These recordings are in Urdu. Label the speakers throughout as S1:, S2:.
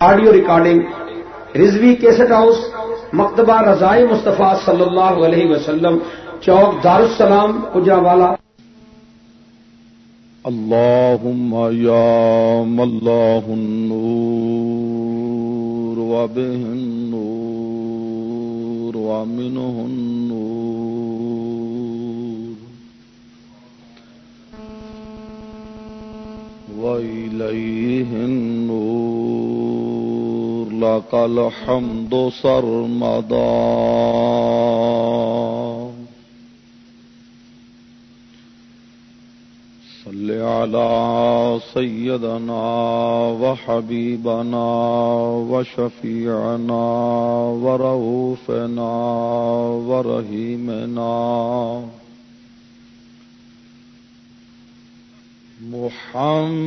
S1: Audio recording Rizvi cassette house Maktaba Razai Mustafa صلی اللہ علیہ وسلم چوک دارالسلام اجا والا
S2: اللهم يا ملاه النور وبه النور ومنه النور وإليه النور. لك الحمد سرمدا. صل على سيدنا وحبيبنا وشفيعنا ورؤوفنا ورحيمنا. محمد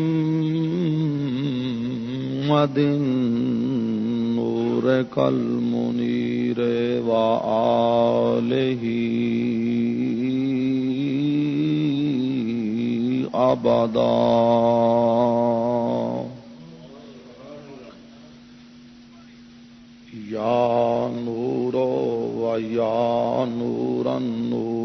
S2: نور نورك المنير وآله أبدا يا نور ويا نور النور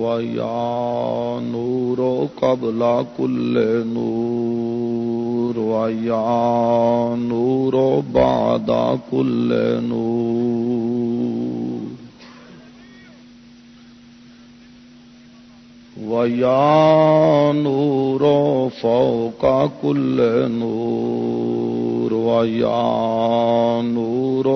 S2: ويا نور قبل كل نور ويا نور بعد كل نور ويا نور فوق كل نور ويا نور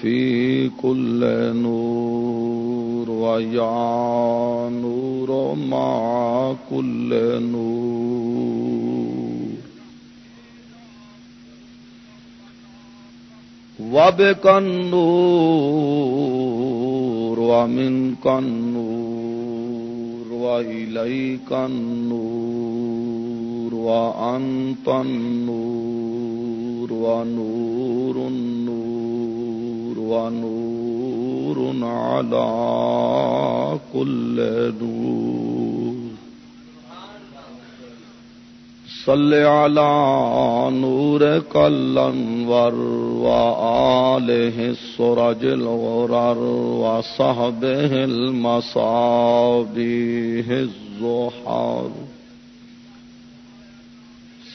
S2: في كل نور ويا نور مع كل نور. وبك النور ومنك النور وإليك النور وأنت النور ونور النور ونور نور على كل نور. صل على نورك الأنور وآله السرج الغرر وصحبه المصابيه الزحر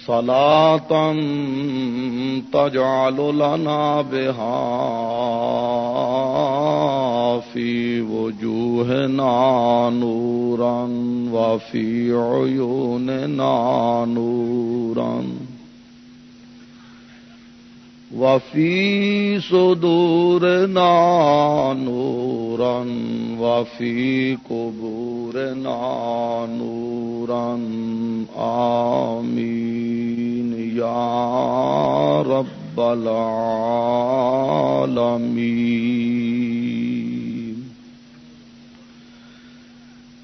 S2: صلاة تجعل لنا بها في وجوهنا نورا وفي عيوننا نورا. وفي صدورنا نورا وفي قبورنا نورا آمين يا رب العالمين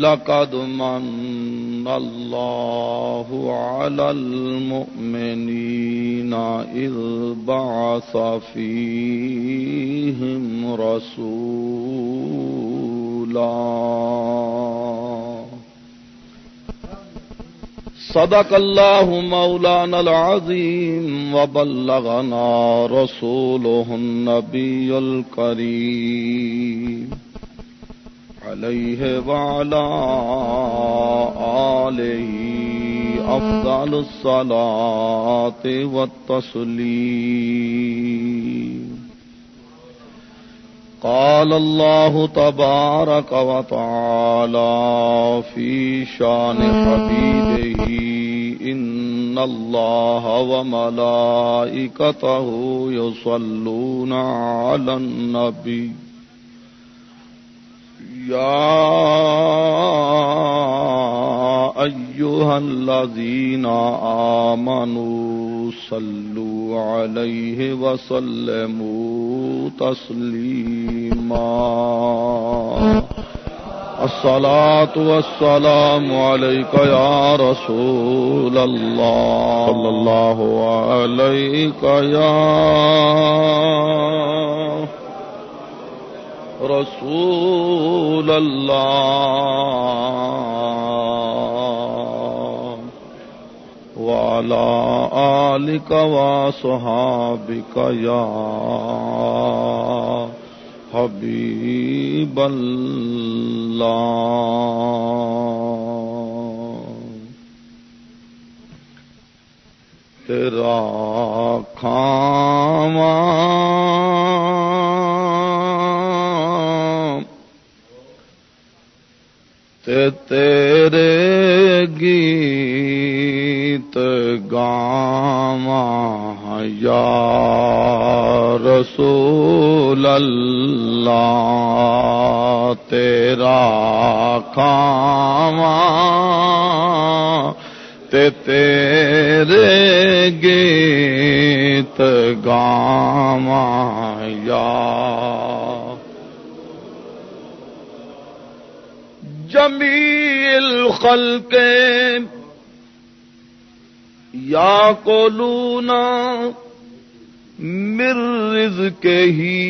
S2: لقد من الله على المؤمنين إذ بعث فيهم رسولا. صدق الله مولانا العظيم وبلغنا رسوله النبي الكريم. عليه وعلى آله أفضل الصلاة والتسليم. قال الله تبارك وتعالى في شان حبيبه إن الله وملائكته يصلون على النبي. يا أيها الذين آمنوا صلوا عليه وسلموا تسليما. الصلاة والسلام عليك يا رسول الله. صلى الله عليك يا رسول الله وعلى آلك وصحابك يا حبيب الله تیرا کھاواں تے تیرے گیت گاواں یا رسول اللہ تیرا کھاواں تے تیرے گیت گاواں یا جمیل خلق یا قولونا مر رزق ہی۔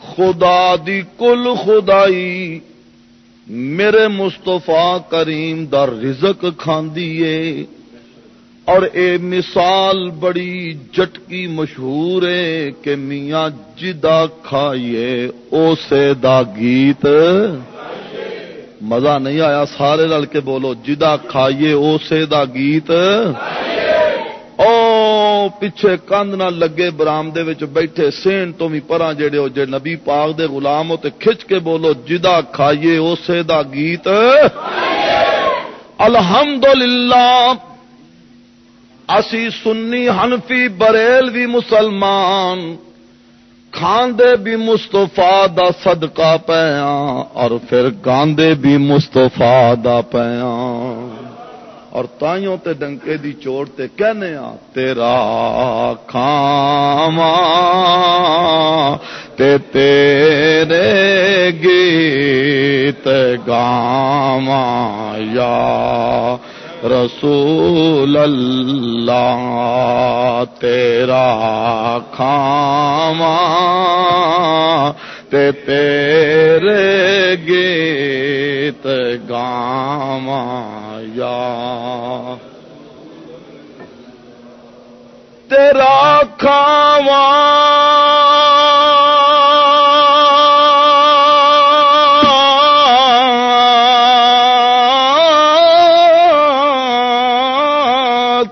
S2: خدا دی کل خدائی میرے مستفا کریم دا رزق کھاندیے اور اے مثال بڑی جٹکی مشہور ہے کہ میاں جدا کھائیے اسے دا گیت۔ مزہ نہیں آیا، سارے رل کے بولو، جدا کھائیے اسے دا گیت۔ پیچھے کند نہ لگے برامدے بیٹھے سین تو بھی پرا جڑے ہو، جے نبی پاک دے غلام ہو تے کھچ کے بولو، جدا کھائیے اسے دا گیت۔ الحمدللہ، اسی سنی حنفی بریل بھی مسلمان، کھاندے بھی مستفا دا صدقہ پیا اور پھر گاندے بھی مستفا دا پیا اور تائیوں تے ڈنکے دی چوٹ تے کہنے آ، تیرا کھاواں تے تیرے گیت گاواں، یا رسول اللہ، تیرا کھاواں تے تیرے گیت گاواں۔ یا تیرا کھاواں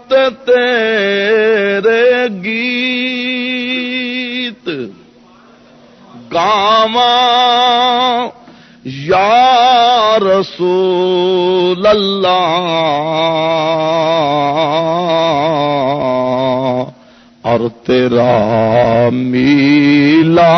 S2: تے تیرے گیت گاواں یا رسول اللہ اور تیرا میلا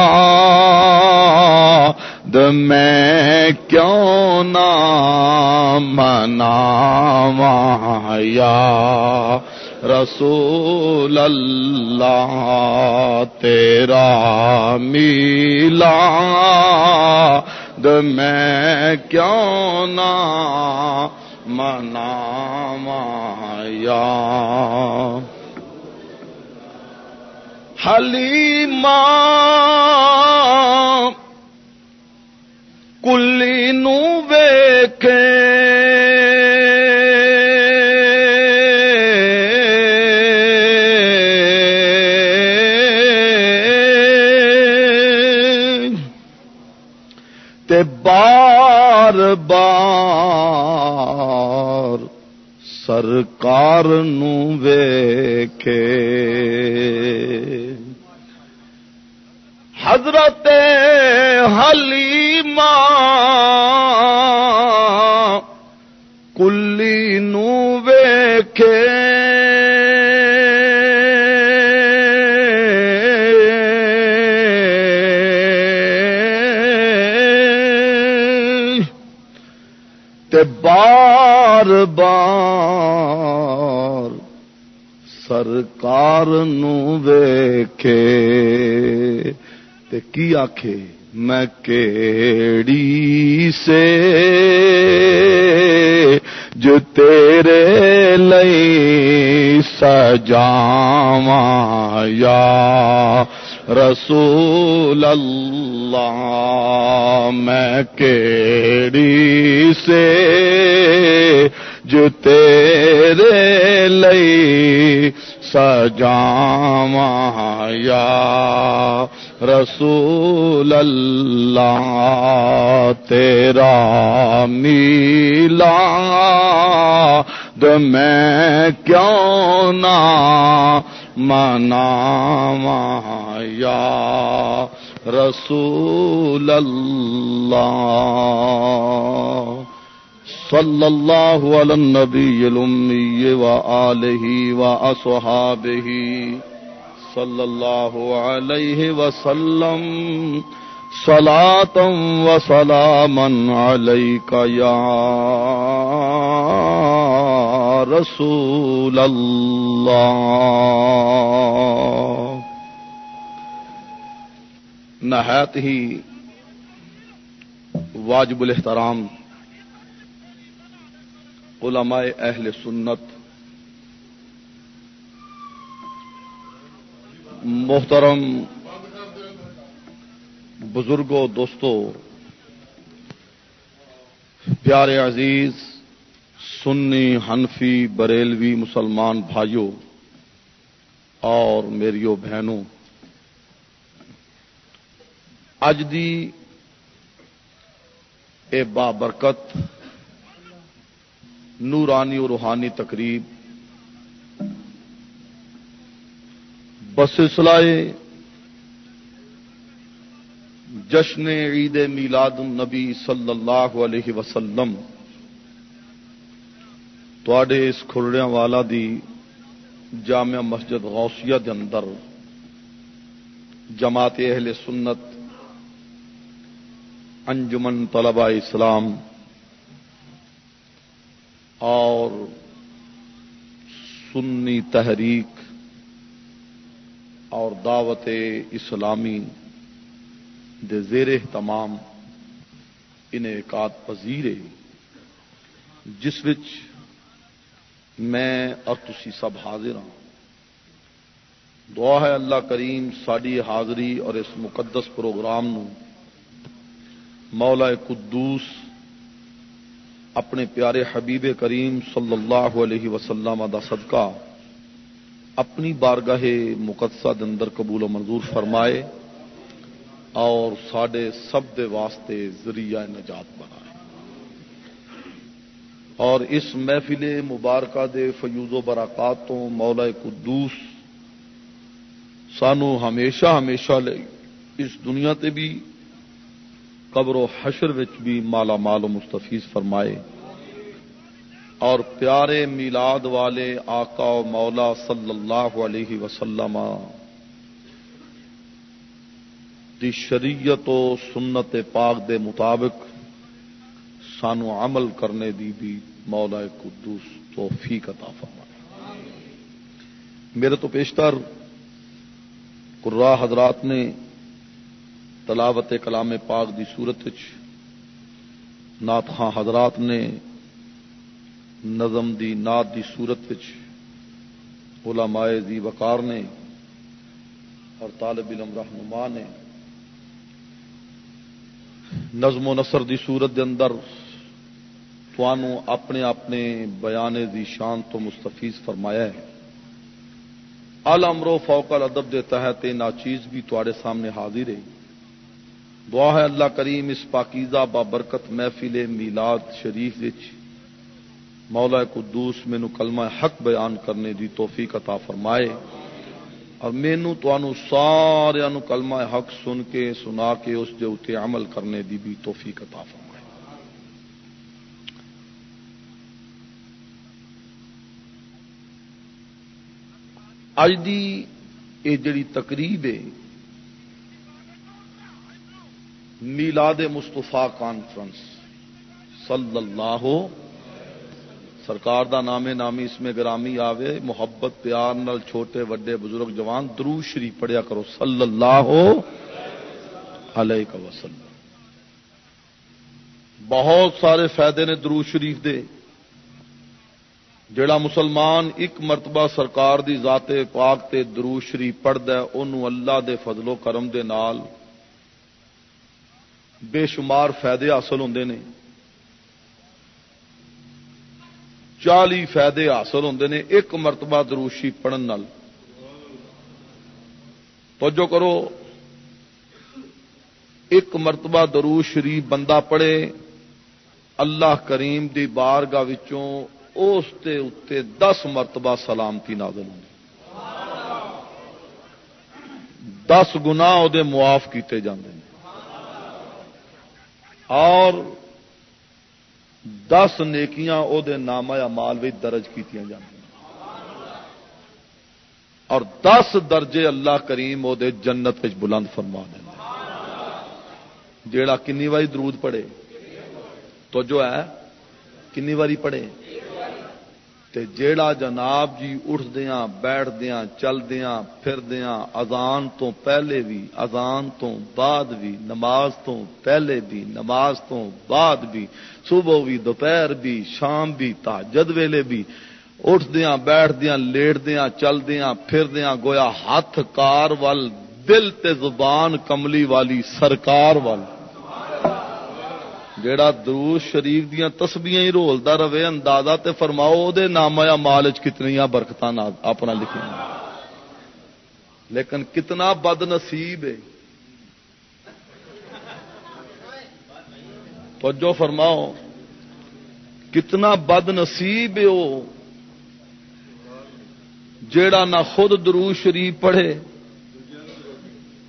S2: میں کیوں نہ مناواں یا رسول اللہ تیرا میلا میں کیوں نہ منایا یا حلیمہ کلی نو ویکھے بار بار سرکار نو ویکھے۔ حضرت حلیمہ کلی نو ویکھے۔ بار بار سرکار نو ویکھے۔ تے کی آکھے؟ میں کیڑی سے جو تیرے لئی سجاواں یا رسول اللہ، میں کیڑی سے جو تیرے لئی سجاواں یا رسول اللہ، تیرا میلا میں کیوں نہ منا یا رسول اللہ صلی اللہ علی النبی الامی و آلہ و اصحابہ صلی اللہ علیہ وسلم صلاة و سلاما علیکا یا رسول اللہ۔ نہایت ہی واجب الاحترام علماء اہل سنت محترم بزرگوں دوستوں پیارے عزیز سنی ہنفی بریلوی مسلمان بھائیوں اور میریو بہنوں، اج دی اے بابرکت، نورانی اور روحانی تقریب بسلسلائے جشن عید میلاد النبی صلی اللہ علیہ وسلم تھوڑے اس کھلڑیاں والا دی جامع مسجد غوثیہ دے اندر جماعت اہل سنت، انجمن طلبہ اسلام اور سنی تحریک اور دعوت اسلامی دے زیر تمام انعقاد پذیر جس وچ میں اور تسی سب حاضر ہوں۔ دعا ہے اللہ کریم ساری حاضری اور اس مقدس پروگرام نو مولا قدوس اپنے پیارے حبیب کریم صلی اللہ علیہ وسلم دا صدقہ اپنی بارگاہ مقدسہ اندر قبول و منظور فرمائے اور سڈے سب دے واسطے ذریعہ نجات بنائے۔ اور اس محفل مبارکہ دے فیوز و براکات تو مولا قدوس سانو ہمیشہ ہمیشہ لے۔ اس دنیا تے بھی قبر و حشر وچ بھی مالا مال و مستفیز فرمائے۔ اور پیارے میلاد والے آقا و مولا صلی اللہ علیہ وسلم دی شریعت و سنت پاک دے مطابق سانو عمل کرنے دی بھی مولا قدوس توفیق عطا فرمائے۔ میرے تو پیشتر قرا حضرات نے تلاوت کلام پاک دی صورت نات خان حضرات نے نظم دی نات دی صورت علماء دی وقار نے اور طالب علم رہنما نے نظم و نثر دی صورت دے اندر توانو اپنے اپنے بیانے دی شان تو مستفیز فرمایا ہے۔ المرو فوکل ادب دے تحت ناچیز بھی تھوڑے سامنے حاضر ہے دعا ہے اللہ کریم اس پاکیزہ بابرکت محفل میلاد شریف مولا قدوس مینو کلمہ حق بیان کرنے دی توفیق عطا فرمائے۔ اور مینو تو سارے کلمہ حق سن کے سنا کے اس دے اتنے عمل کرنے دی بھی توفیق عطا فرمائے۔ اج دی یہ جڑی تقریب ہے، میلاد مستفا کانفرنس صلی اللہ سرکار دا نام نامی اس میں گرامی آوے، محبت، پیار نال چھوٹے، وڈے، بزرگ، جوان درو شریف پڑھیا کرو، صلی اللہ علیہ وسلم۔ بہت سارے فائدے نے درو شریف دے۔ جڑا مسلمان ایک مرتبہ سرکار دی ذات پاک تے درو پڑھتا ہے انہوں اللہ دے فضل و کرم دے نال بے شمار فائدے حاصل ہوندے نے۔ چالی فائدے حاصل ہوندے نے ایک مرتبہ دروشی پڑھن نال۔ توجہ کرو، ایک مرتبہ درو شریف بندہ پڑھے، اللہ کریم دی بارگاہ وچوں اس دے اتے دس مرتبہ سلامتی نازل ہوں دس گنا وہ معاف کیتے جاندے ہیں اور دس نیکیاں وہ نام یا مال بھی درج کی اور دس درجے اللہ کریم وہ جنت بلند فرما دیں جیڑا کنی واری درود پڑے تو جو ہے، کنی واری پڑے تے جیڑا جناب جی اٹھدیا بیٹھدیا چلدیا پھردیا اذان تو پہلے بھی، اذان تو بعد بھی، نماز تو پہلے بھی، نماز تو بعد بھی، صبح بھی، دوپہر بھی، شام بھی، تاجد ویلے بھی اٹھدیا بیٹھدیا لیٹدیا چلدیا پھردیا گویا ہاتھ کار وال، دل تے زبان کملی والی سرکار والی جیڑا دروس شریف دیا تسبیاں ہی رولتا رہے، اندازہ تے فرماؤ دے نام یا مالچ کتنی برکت اپنا لکھنا لیکن کتنا بد نصیب ہے۔ توجہ فرماؤ، کتنا بد نصیب ہے وہ۔ جیڑا نہ خود درو شریف پڑھے،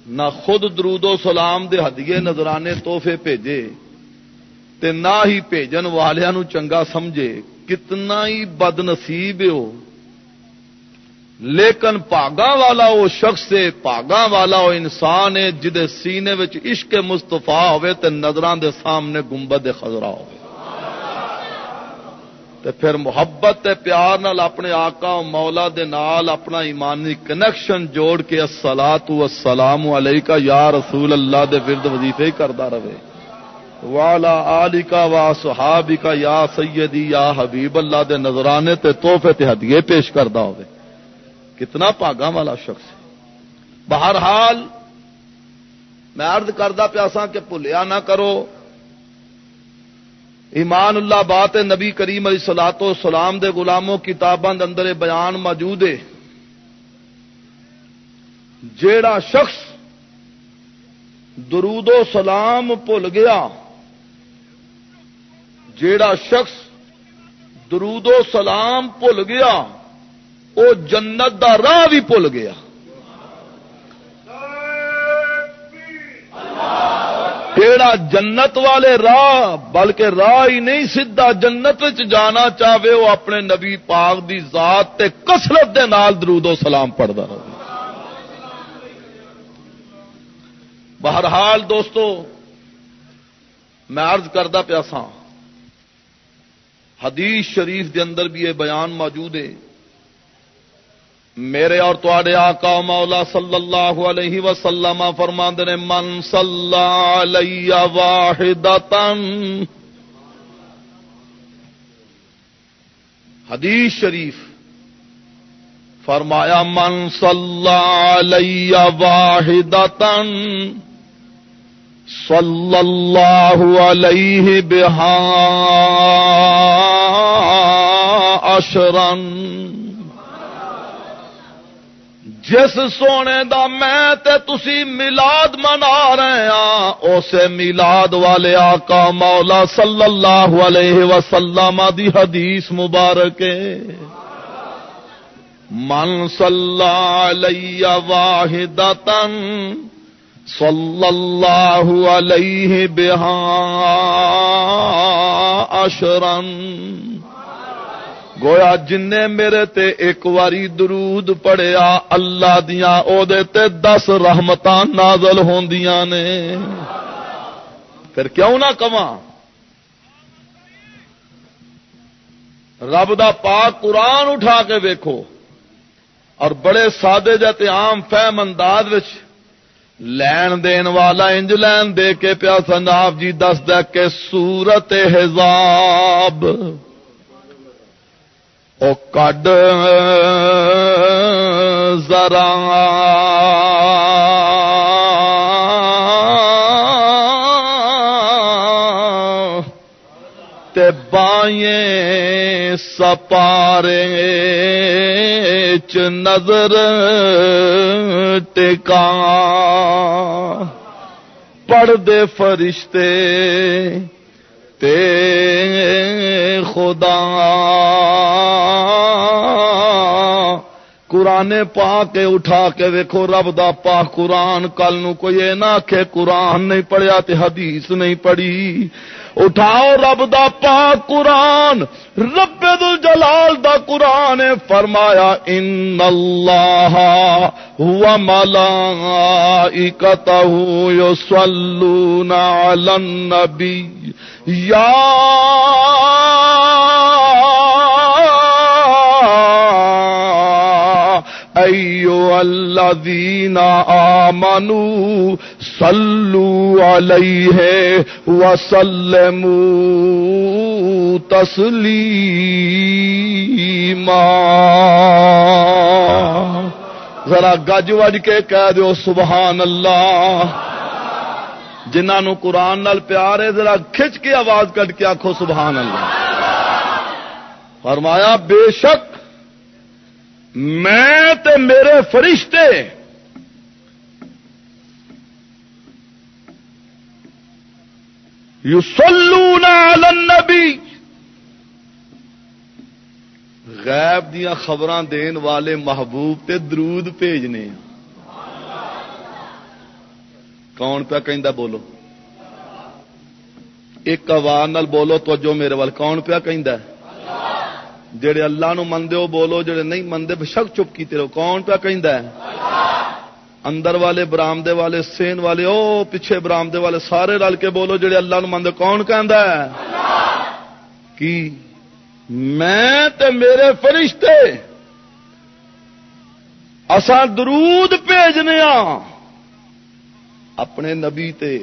S2: نہ خود درود و سلام دے ہدیے نظرانے توحفے بھیجے۔ تے نہ ہی بھیجن والوں چنگا سمجھے، کتنا ہی بد نصیب ہو لیکن پاگا والا وہ شخص ہے پاگا والا وہ انسان ہے جدے سینے عشق مستفا ہوئے تے نظران دے سامنے گنبد خزرا ہو تے پھر محبت تے پیار نال اپنے آقا و مولا دے نال اپنا ایمانی کنیکشن جوڑ کے السلام والسلام علیکہ یا رسول اللہ دے ورد وظیفے ہی کردا رہے۔ والا آلی کا وا صحابی کا یا سیدی یا حبیب اللہ دے نظرانے تے توحفے تے ہدیے پیش کردہ ہوئے۔ کتنا پاگا والا شخص ہے۔ بہرحال میں عرض کردہ پیاسا کہ بھولیا نہ کرو۔ ایمان اللہ بات نبی کریم علیہ سلاط و سلام دے غلاموں کتابند اندر بیان موجود ہے۔ جیڑا شخص درود و سلام بھول گیا جیڑا شخص درود و سلام بھول گیا وہ جنت دا راہ بھی بھول گیا۔ جیڑا جنت والے راہ، بلکہ راہ ہی نہیں سیدا جنت جانا چاہے وہ اپنے نبی پاک دی ذات تے کسرت دے نال درود و سلام پڑھتا رہے بہرحال دوستو، میں عرض کردہ پیاسا حدیث شریف دے اندر بھی یہ بیان موجود ہے۔ میرے اور تے آقا مولا صلی اللہ علیہ وسلم فرماند نے، من صلی واحد حدیث شریف فرمایا، من صلی واحد صلی اللہ علیہ بہا اشرن جس سونے دا میں تے تسی ملاد منا رہے ہاں اسے ملاد والے آقا مولا صلی اللہ علیہ وسلم دی حدیث مبارک من صلی علیہ واحدتن صلی اللہ علیہ بہا اشرن گویا جن میرے تے ایک واری درود پڑیا اللہ دیا او دے تے دس رحمت نازل ہو پھر کیوں نہ کما رب دا پاک قرآن اٹھا کے ویکھو۔ اور بڑے سادے جتے عام فہم انداز لین دین والا انج لین دے کے پیا سناب جی دس دے کے سورت حزاب او کڈ ذرا۔ بائیں سپارے چ نظر ٹکا۔ پڑھ دے فرشتے تے خدا۔ قرآن پا کے اٹھا کے ویکو رب دا پا قرآن، کل نو کوئی نہ آخے قرآن نہیں پڑھیا تے حدیث نہیں پڑھی۔ اٹھاؤ رب دا پاک قرآن، رب دل جلال دا قرآن فرمایا، ان اللہ ہوا ملا یصلون علی النبی۔ یا ایو الذین آمنوا صلو علیہ وسلموا تسلیما. ذرا گج وج کے کہہ دیو سبحان اللہ. جنہوں قرآن نال پیار ہے، ذرا کھچ کے آواز کٹ کے آخو سبحان اللہ. فرمایا، بے شک میں تے میرے فرشتے یو سلو النبی۔ غیب دیا خبر دین والے محبوب تے درود بھیجنے کون پیا کہ بولو؟ ایک آواز نال بولو تو جو میرے وال، کون پیا کہ جڑے اللہ نو مندے ہو بولو، جڑے نہیں مندے بشک چپ کیتے رہو۔ کون پیا کہ اندر والے برامدے والے، سین والے، او پیچھے برامدے والے سارے رل کے بولو، جڑے اللہ نو مندے، کون ہے؟ کی؟ میں تے میرے فرشتے اسان درود بھیجنے اپنے نبی تے۔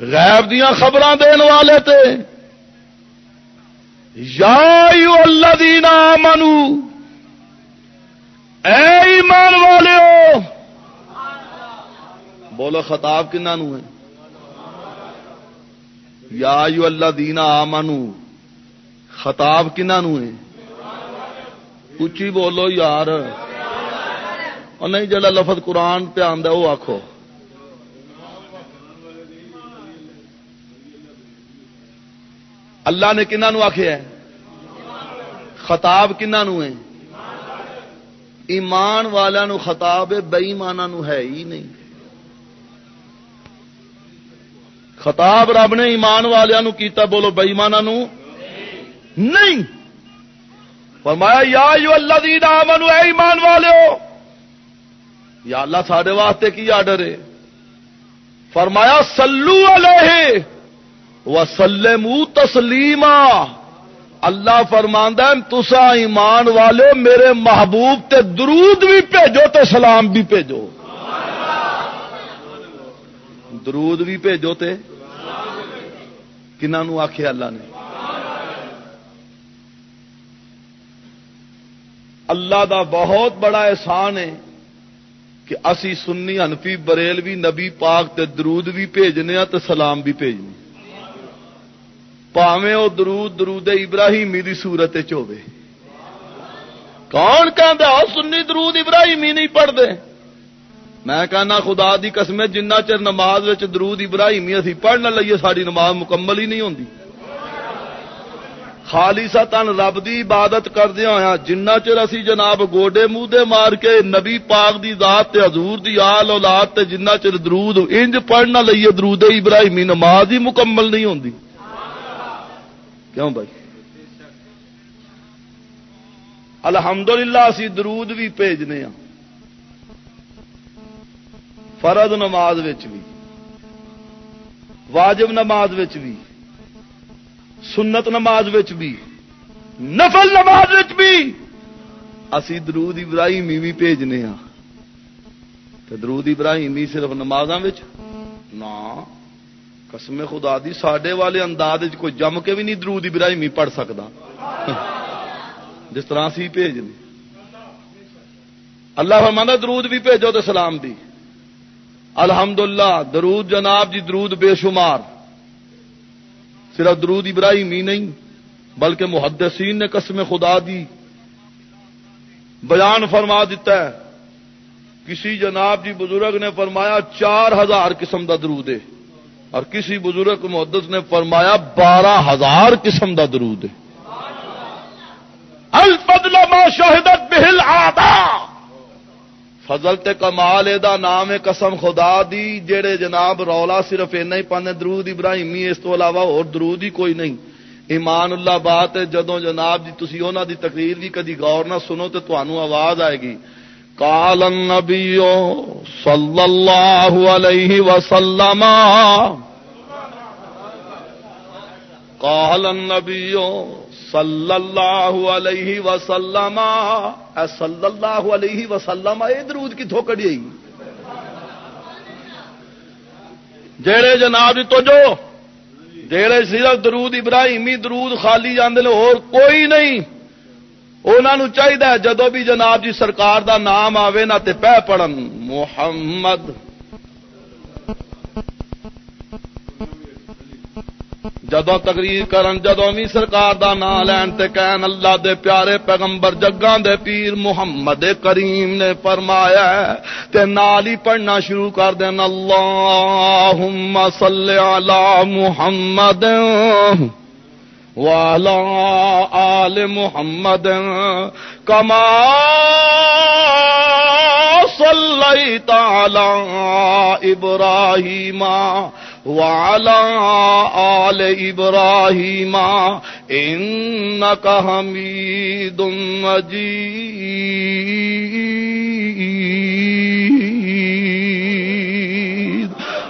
S2: غیب دیا خبر دین والے تے۔ یا اللہ دینا منو اے ایمان والے ہو بولو خطاب کنا نو ہے۔ یا یو اللہ دینا آمنو، خطاب کنا نو ہے۔ اچھی بولو یار۔ اور نہیں جڑا لفظ قرآن پہ آدھا وہ آخو اللہ نے کنہوں آخیا خطاب کنہوں ہے؟ ایمان والوں خطاب بئیمانا ہے ہی نہیں۔ خطاب رب نے ایمان والوں کیتا، بولو بئیمانا نہیں۔ فرمایا، یا یو اللہ دی منو اے ایمان والے یا اللہ سارے واسطے کی آڈر ہے؟ فرمایا سلو علیہ۔ وسلم تسلیما۔ اللہ فرماندہ تسا ایمان والے، میرے محبوب تے درود بھی بھیجو تے سلام بھی بھیجو۔ درود بھی بھیجو تے۔ کنہوں آخیا اللہ نے۔ اللہ دا بہت بڑا احسان ہے کہ اسی سنی انفی بریل بھی نبی پاک تے درود بھی بھیجنے تے سلام بھی بھیجنے پاوے وہ درود درود ابراہیمی دی صورت چوبے کون کہ سنی درود ابراہیمی نہیں پڑھتے میں کہنا خدا دی قسم جنہ چر نماز درود ابراہیمی اسی پڑھ نہ لئیے ساری نماز مکمل ہی نہیں ہوتی خالی سا تن رب دی عبادت کردیا ہوا جنہ چر اسی جناب گوڈے موڈے مار کے نبی پاک دی ذات تے حضور دی آل اولاد تے جنہ چر درود، انج پڑھ نہ لئیے درود ابراہیمی، نماز ہی مکمل نہیں ہوتی کیوں بھائی؟ الحمدللہ اسی درود بھی بھیجنے ہاں۔ فرد نماز بھی، واجب نماز بھی، سنت نماز بھی، نفل نماز بھی۔ اسی درود ابراہیمی بھی بھیجنے ہاں۔ درود ابراہیمی صرف نماز نہ قسم خدا دی، ساڈے والے انداز کوئی جم کے بھی نہیں درود ابراہیمی پڑھ سکتا جس طرح سی بھیجنے۔ اللہ فرمانا درود بھی بھیجو تو سلام دی۔ الحمدللہ، درود جناب جی درود بے شمار۔ صرف درود ابراہیم ہی نہیں، بلکہ محدثین نے قسم خدا دی بیان فرما دیتا ہے۔ کسی جناب جی بزرگ نے فرمایا، چار ہزار قسم کا درود ہے۔ اور کسی بزرگ محدث نے فرمایا بارہ ہزار قسم کا درود ہے۔ الفضل ما شہدت بہل آدھا فضل تے کمال دا نام ہے قسم خدا دی جڑے جناب رولا صرف اینا ہی پانے درود ابراہیمی، اس تو علاوہ اور درود ہی کوئی نہیں۔ ایمان اللہ بات ہے، جدوں جناب جی تسی انہاں دی تقریر بھی کدی غور نہ سنو تے تانوں آواز آئے گی۔ قال النبی صلی اللہ علیہ وسلم قال النبی صلی اللہ علیہ وسلم اے صلی اللہ علیہ وسلم، اے درود کی تھوکڑی آئی؟ جیڑے جناب جی تو جو، جیڑے صرف درود ابراہیمی درود خالی جاندے اور کوئی نہیں۔ انہوں چاہیے جدو بھی جناب جی سرکار دا نام آوے نہ تے پہ پڑھن۔ محمد۔ جدو تقریر کرن جدو بھی سرکار دا نام لین تے کہن، اللہ دے پیارے پیغمبر جگاں دے پیر محمد کریم نے فرمایا تے نال ہی پڑھنا شروع کر دین۔ اللہم صلی علی محمد۔ وعلى آل محمد كما صليت على إبراهيم وعلى آل إبراهيم. إنك حميد مجيد.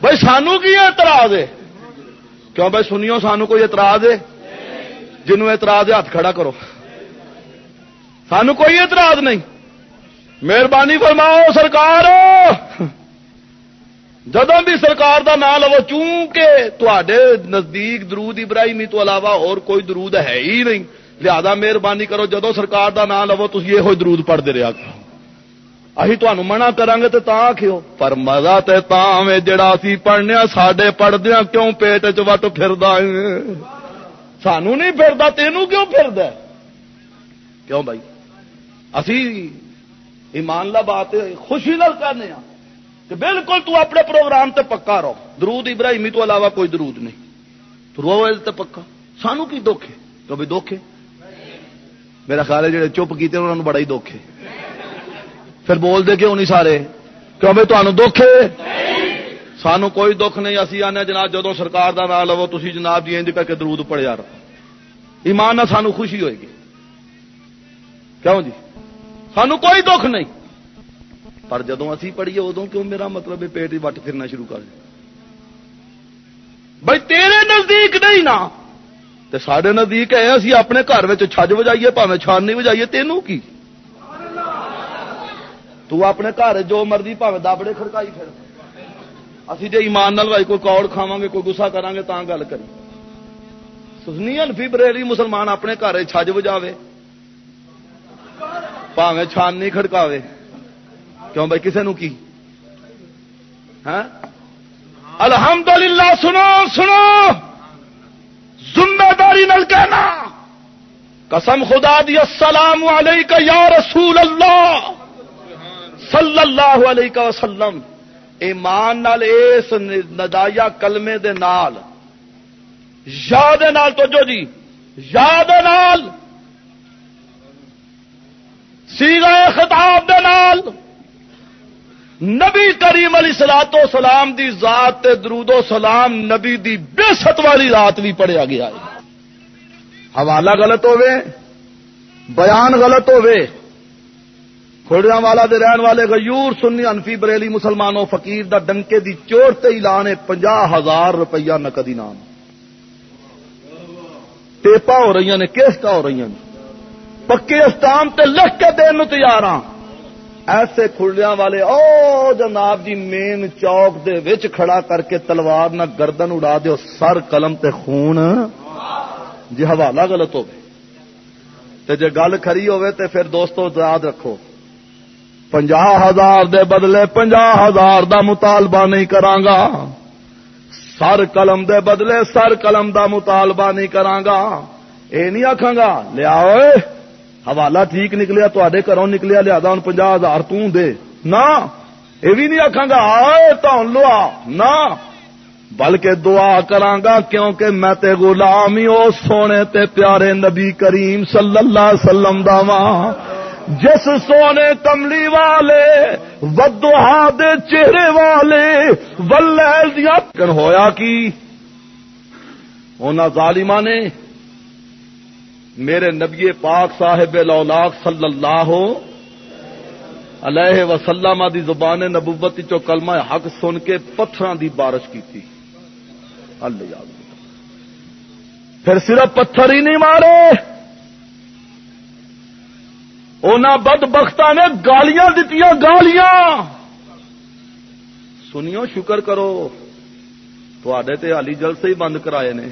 S2: بھائی سانو کی اعتراض ہے؟ کیوں بھائی سنیو سانو کوئی اعتراض ہے؟ جنوں اعتراض ہے، ہاتھ کھڑا کرو۔ سانو کوئی اعتراض نہیں۔ مہربانی فرماؤ، سرکار۔ جدو بھی سرکار دا نام لو، چونکہ تے نزدیک درود ابراہیمی تو علاوہ اور کوئی درود ہے ہی نہیں، لہذا مہربانی کرو جدو سرکار دا نام لو تھی یہ درود پڑھتے رہا کرو۔ اہی تمہیں منع کریں گے تو آخو پر مزہ تے تاں جڑا سی پڑھنے ساڈے پڑھدیا کیوں پیٹ چ وٹ پھر سانو نہیں پھردا تینوں کیوں پھرد کیوں بھائی اسی ایمان لا بات خوشی نال کرنے ہاں کہ بالکل تو اپنے پروگرام تے پکا رہو درود ابراہیمی تو علاوہ کوئی درود نہیں تو تے پکا سانو کی دکھ ہے تو بھی دکھ ہے میرا خیال ہے جڑے چپ کیتے انہوں نے بڑا ہی دکھ ہے پھر بول دے کیوں نہیں سارے؟ کیوں بھائی تمہیں دکھ ہے؟ سانو کوئی دکھ نہیں اسی آنے جناب جدو سرکار دا نام لو تھی جناب جی انج کر کے درود پڑے یار۔ ایمان نہ سانو خوشی ہوئے گی۔ کیوں جی؟ سانو کوئی دکھ نہیں۔ پر جدو اسی پڑھیے ادو کیوں میرا مطلب پیٹ ہی وٹ پھرنا شروع کر بھائی تیرے نزدیک نہیں نا۔ تے سارے نزدیک ہے اسی اپنے گھر چھج بجائیے پاوے چھان نہیں بجائیے تینوں کی؟ تو اپنے گھر جو مرضی پاوے دابڑے کھڑکائی پھر۔ اسی جی ایمان نال بھائی کوئی کوڑ کھاوا گے کوئی گسا کریں گے تا گل کریں۔ سنی الفی بریلی مسلمان اپنے گھر چھج بجاوے۔ پاوے چھان نہیں کھڑکاوے۔ کیوں بھائی کسے نو کی؟ ہاں؟ الحمد للہ سنو سنو۔ ذمہ داری نل کہنا۔ قسم خدا دی، السلام علیکہ یا رسول اللہ۔ صلی اللہ علیہ وسلم، ایمان نال اس ندایا کلمے دے نال، یاد نال تو جو جی یاد نال سیگا خطاب دے نال، نبی کریم علی سلاد و سلام دی ذات تے درود و سلام نبی دی بے ست والی رات بھی پڑھیا گیا ہے۔ حوالہ غلط ہوے بیان غلط ہوے کھوڑیاں والا دے رہن والے غیور سنی انفی بریلی مسلمانوں فقیر دا ڈنکے دی چور تے اعلان ہے پنجا ہزار روپیہ نقدی نام۔ ٹیپا ہو رہی نے، کیسٹا ہو رہی نے۔ پکے استام تے لکھ کے دین تیار ہاں۔ ایسے کھڑیاں والے، او جناب جی مین چوک دے وچ کھڑا کر کے تلوار نہ گردن اڑا دیو، سر قلم تے خون جی حوالہ غلط ہو تے جے گل کھری ہوئے تے پھر دوستو یاد رکھو۔ پنجا ہزار دے بدلے پنجا ہزار دا مطالبہ نہیں کرانگا سر قلم دے بدلے سر قلم دا مطالبہ نہیں کرانگا اے نہیں آخا گا لیا حوالہ ٹھیک نکلیا تے گھروں نکلیا لیا ہوں پنجا ہزار دے۔ نہ یہ بھی نہیں آخا گا آئے تو لوا نہ بلکہ دعا کرانگا کیونکہ میں تے غلامی او سونے تے پیارے نبی کریم صلی اللہ علیہ وسلم داوا جس سونے کملی والے ودوہا دے چہرے والے ولیل دیا ہویا کی؟ ہونا ظالمہ نے میرے نبی پاک صاحب لولاک صلی اللہ علیہ وسلم دی زبان نبوت چو کلمہ حق سن کے پتھر دی بارش کی تھی اللہ پھر صرف پتھر ہی نہیں مارے۔ بد بخت نے گالیاں دیتی گالیاں! سنیو، شکر کرو۔ تے علی جل سے ہی بند کرائے نے۔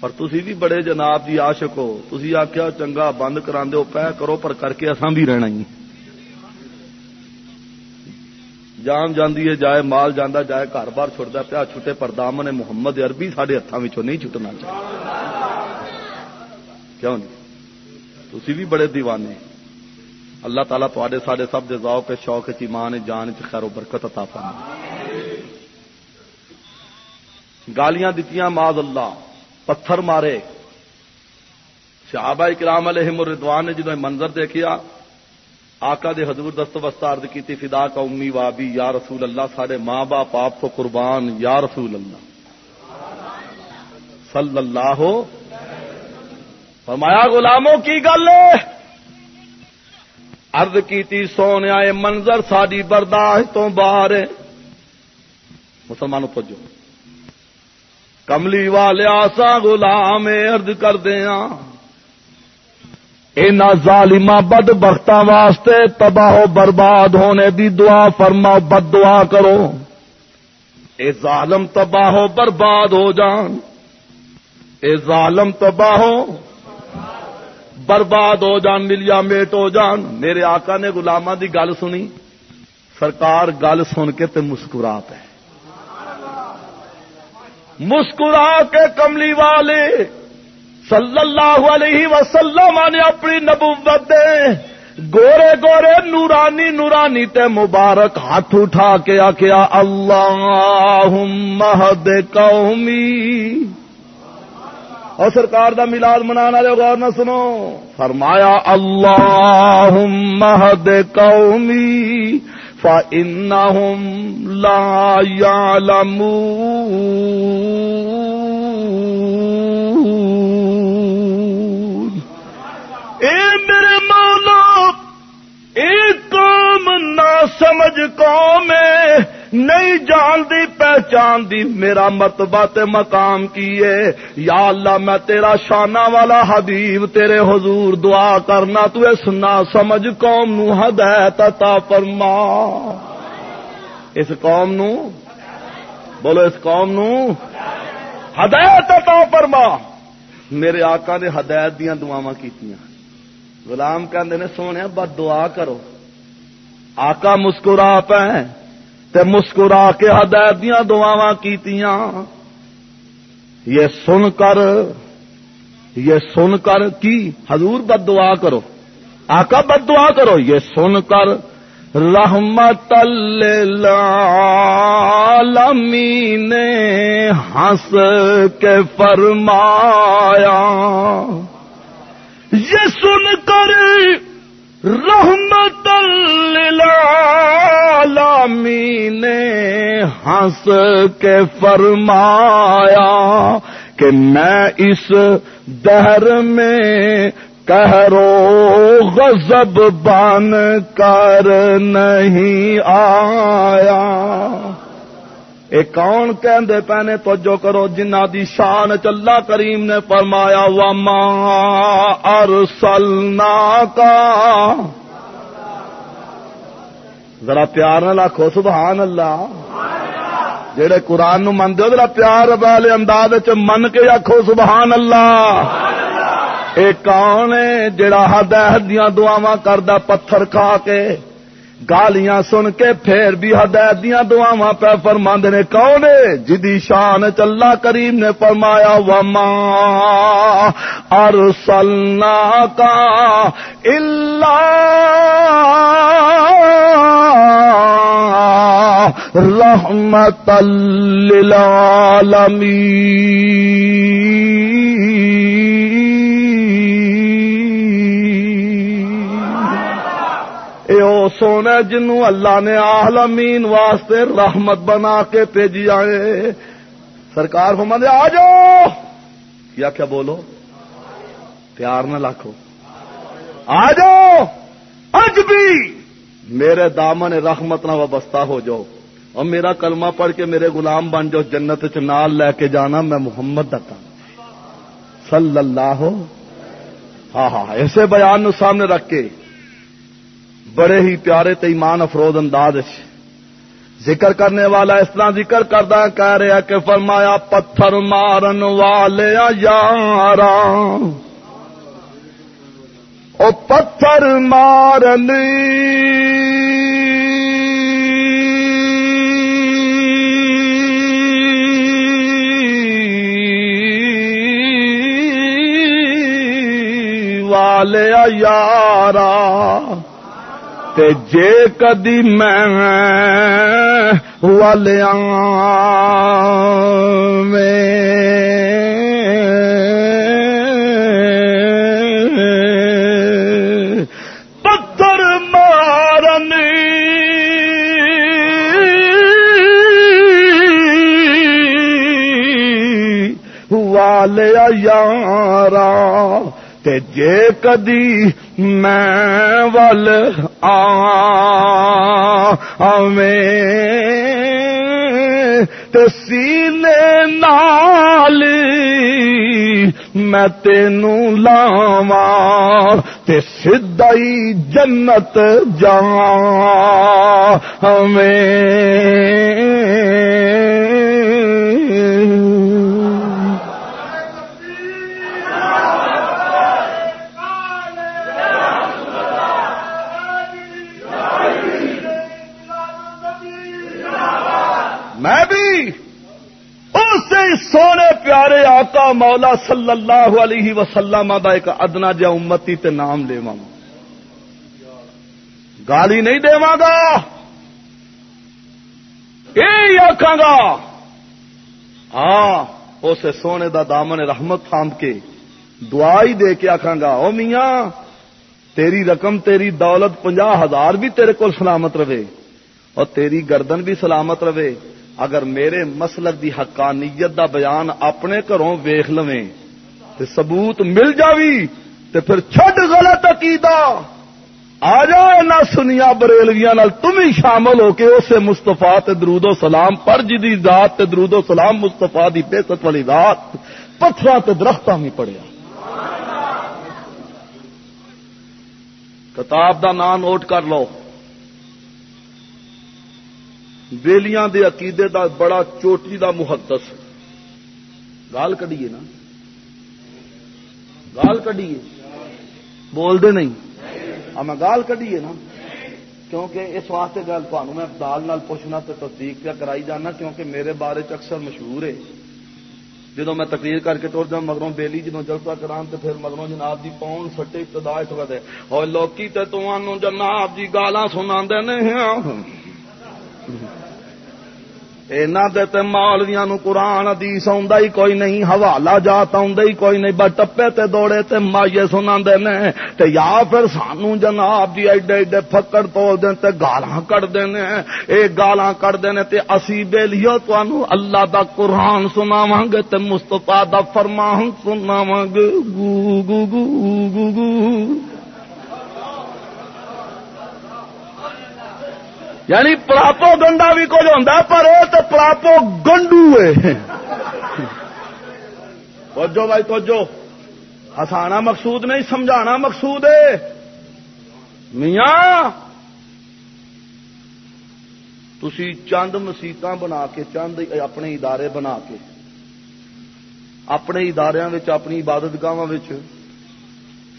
S2: پر تسی بھی بڑے جناب دی عاشق ہو۔ تسی آخیا چنگا بند کرا دو پہ کرو، پر کر کے اساں بھی رہنا ہی۔ جان جاندی ہے، جائے مال جانا جائے گھر بار چھٹتا پیا، چھٹے پر دامن محمد اربی سارے ہاتھوں نہیں چھٹنا چاہیے۔ کیوں نہیں تھی بھی بڑے دیوانے اللہ تعالیٰ تے سارے سب دے ذوق، شوق چیمان جان چ خیر و برکت عطا فرمائے۔ گالیاں دتیاں ماض اللہ پتھر مارے۔ صحابہ کرام علیہ مردوان نے جنہوں منظر دیکھیا، آقا دے حضور دست وسط کی فدا کا امی وابی، یا رسول اللہ سارے ماں باپ آپ کو قربان، یا رسول اللہ۔ صلی اللہ فرمایا، غلاموں کی گل ارد کی سونے آئے منظر ساری برداشت تو باہر مسلمانوں پجو کملی والے آسا گلام ارد کر دیا ہاں۔ ان ظالما بد بخت واسطے تباہ و برباد ہونے دی دعا فرماؤ، بد دعا کرو۔ اے ظالم تباہ و برباد ہو جان۔ اے ظالم تباہ ہو۔ برباد ہو جان، ملیا میٹ ہو جان۔ میرے آقا نے گلاما دی گل سنی۔ سرکار گل سن کے تے مسکرا پہ مسکرا کے کملی والے صلی اللہ علیہ وسلم نے اپنی نبوت دے گورے گورے نورانی نورانی تے مبارک ہاتھ اٹھا کے آخیا اللہ مہد قومی اور سرکار دا ملاد منا والے غور نہ سنو۔ فرمایا اللہ مہد قومی فإنهم لا يعلمون۔ اے میرے مولا ایک قوم نہ سمجھ قوم ہے۔ نہیں جان دی پہچان دی، میرا مرتبہ تے مقام کی ہے۔ یا اللہ، میں تیرا شانہ والا حبیب، تیرے حضور دعا کرنا، تو اس نہ سمجھ قوم نو ہدایت عطا فرما۔ اس قوم نو؟ بولو، اس قوم نو؟ ہدایت عطا فرما۔ میرے آقا نے ہدایت دیا دعوا کی غلام کہ سونے بد دعا کرو۔ آقا مسکرا پہ تے مسکرا کے ہدایت دیا دعوا کی یہ سن کر، یہ سن کر کی؟ حضور بد دعا کرو۔ آقا بد دعا کرو۔ یہ سن کر، رحمت للعالمی نے ہنس کے فرمایا۔ یہ سن کر رحمت للعالمی نے ہنس کے فرمایا کہ میں اس دہر میں کہرو غضب بان کر نہیں آیا۔ اے کون کہندے پہنے توجہ کرو جنہ دی شان چلا کریم نے فرمایا، وما ارسلنا کا ذرا پیار نہ لاکھو سبحان اللہ۔ جڑے قرآن نو من ذرا پیار والے انداز من کے آخو سبحان اللہ۔ اے کون ہے جڑا حد ہدیاں دعاواں کردا پتھر کھا کے گالیاں سن کے پھر بھی ہدایت دیا دعا پہ فرماند نے، کون جدی شان چلا کریم نے فرمایا، وما ارسلنا کا اللہ رحمت للعالمین۔ سونا جنو اللہ نے آلمین واسطے رحمت بنا کے بھیجی آئے۔ سرکار فرما دے آ جاؤ۔ کیا کیا بولو۔ پیار نہ لاکھو۔ آ جاؤ۔ اج بھی میرے دامن رحمت نہ وابستہ ہو جاؤ۔ اور میرا کلمہ پڑھ کے میرے غلام بن جاؤ، جنت چنال لے کے جانا میں محمد دتا۔ صلی اللہ ہاں ہاں, ہاں، ایسے بیان نو سامنے رکھ کے بڑے ہی پیارے تے ایمان افروز انداز ذکر کرنے والا اس طرح ذکر کردا کہہ رہا کہ فرمایا، پتھر مارن والے یار او پتھر مارن۔ والے یارا۔ تے جے کدی میں والیا پتھر مارنی والیا یارا تے جے کدی میں ول تے سینے نال میں تینوں لاواں تے سدائی جنت جا ہمیں اس سونے پیارے آقا مولا صلی اللہ علیہ وسلم دا ایک ادنا جا امتی تے نام لے گالی نہیں دے گا یہ آخا گا۔ ہاں اسے سونے دا دامن رحمت تھام کے دعائی دے کے آخا گا۔ او میاں، تیری رقم تیری دولت پنجا ہزار بھی تیرے کو سلامت رہے اور تیری گردن بھی سلامت رہے۔ اگر میرے مسلک دی حقانیت دا بیان اپنے گھروں ویخ لویں تے ثبوت مل جاوی تے پھر چھڈ غلط عقیدہ۔ آ جا نہ سنیا بریلویاں نال، تم ہی شامل ہو کے اسے مستفا درود و سلام پر جی ذات تے درود و سلام مستفا دی بےست والی رات پتھر تے درختوں میں پڑیا۔ کتاب دا نام نوٹ کر لو۔ ویلیاں دے عقیدے دا بڑا چوٹی دا محدث۔ گال کڈیے نا۔ گال کڈیے۔ بول دے نہیں۔ ہاں، میں گال کڈیے نا۔ کیونکہ اس واسطے گل تمہیں میں دال نال پوچھنا تو تصدیق پہ کرائی جانا، کیونکہ میرے بارے چ اکثر مشہور ہے۔ جدو میں تقریر کر کے ٹر جا مگروں بیلی جدو جلسہ کران تے پھر مگروں جناب دی پون سٹے ابتدا دے اور لوکی تے تمہوں جناب جی گالاں سنا دے نہیں مولویا نو قرآن ادیس ہی کوئی نہیں حوالہ جات ہی کوئی نہیں بس ٹپے تے دوڑے تے مائیے سنا نے تے یا پھر سانو جناب جی ایڈے ایڈے فکڑ تول دیں تے گالاں کٹ دینے اے گالاں کٹ دینے تے اسی بیلیو تو اللہ دا قرآن سناواں گے تے مستفا دا فرمان سناواں گے گو گو گو گو گو یعنی پلاپو گنڈا بھی کچھ ہوتا پر وہ تو پلاپو گنڈو ہے۔ توجہ بھائی، توجہ۔ ہسانا مقصود نہیں، سمجھانا مقصود ہے۔ میاں تھی چند مسیت بنا کے، چند اپنے ادارے بنا کے، اپنے ادارے اپنی عبادت گاہ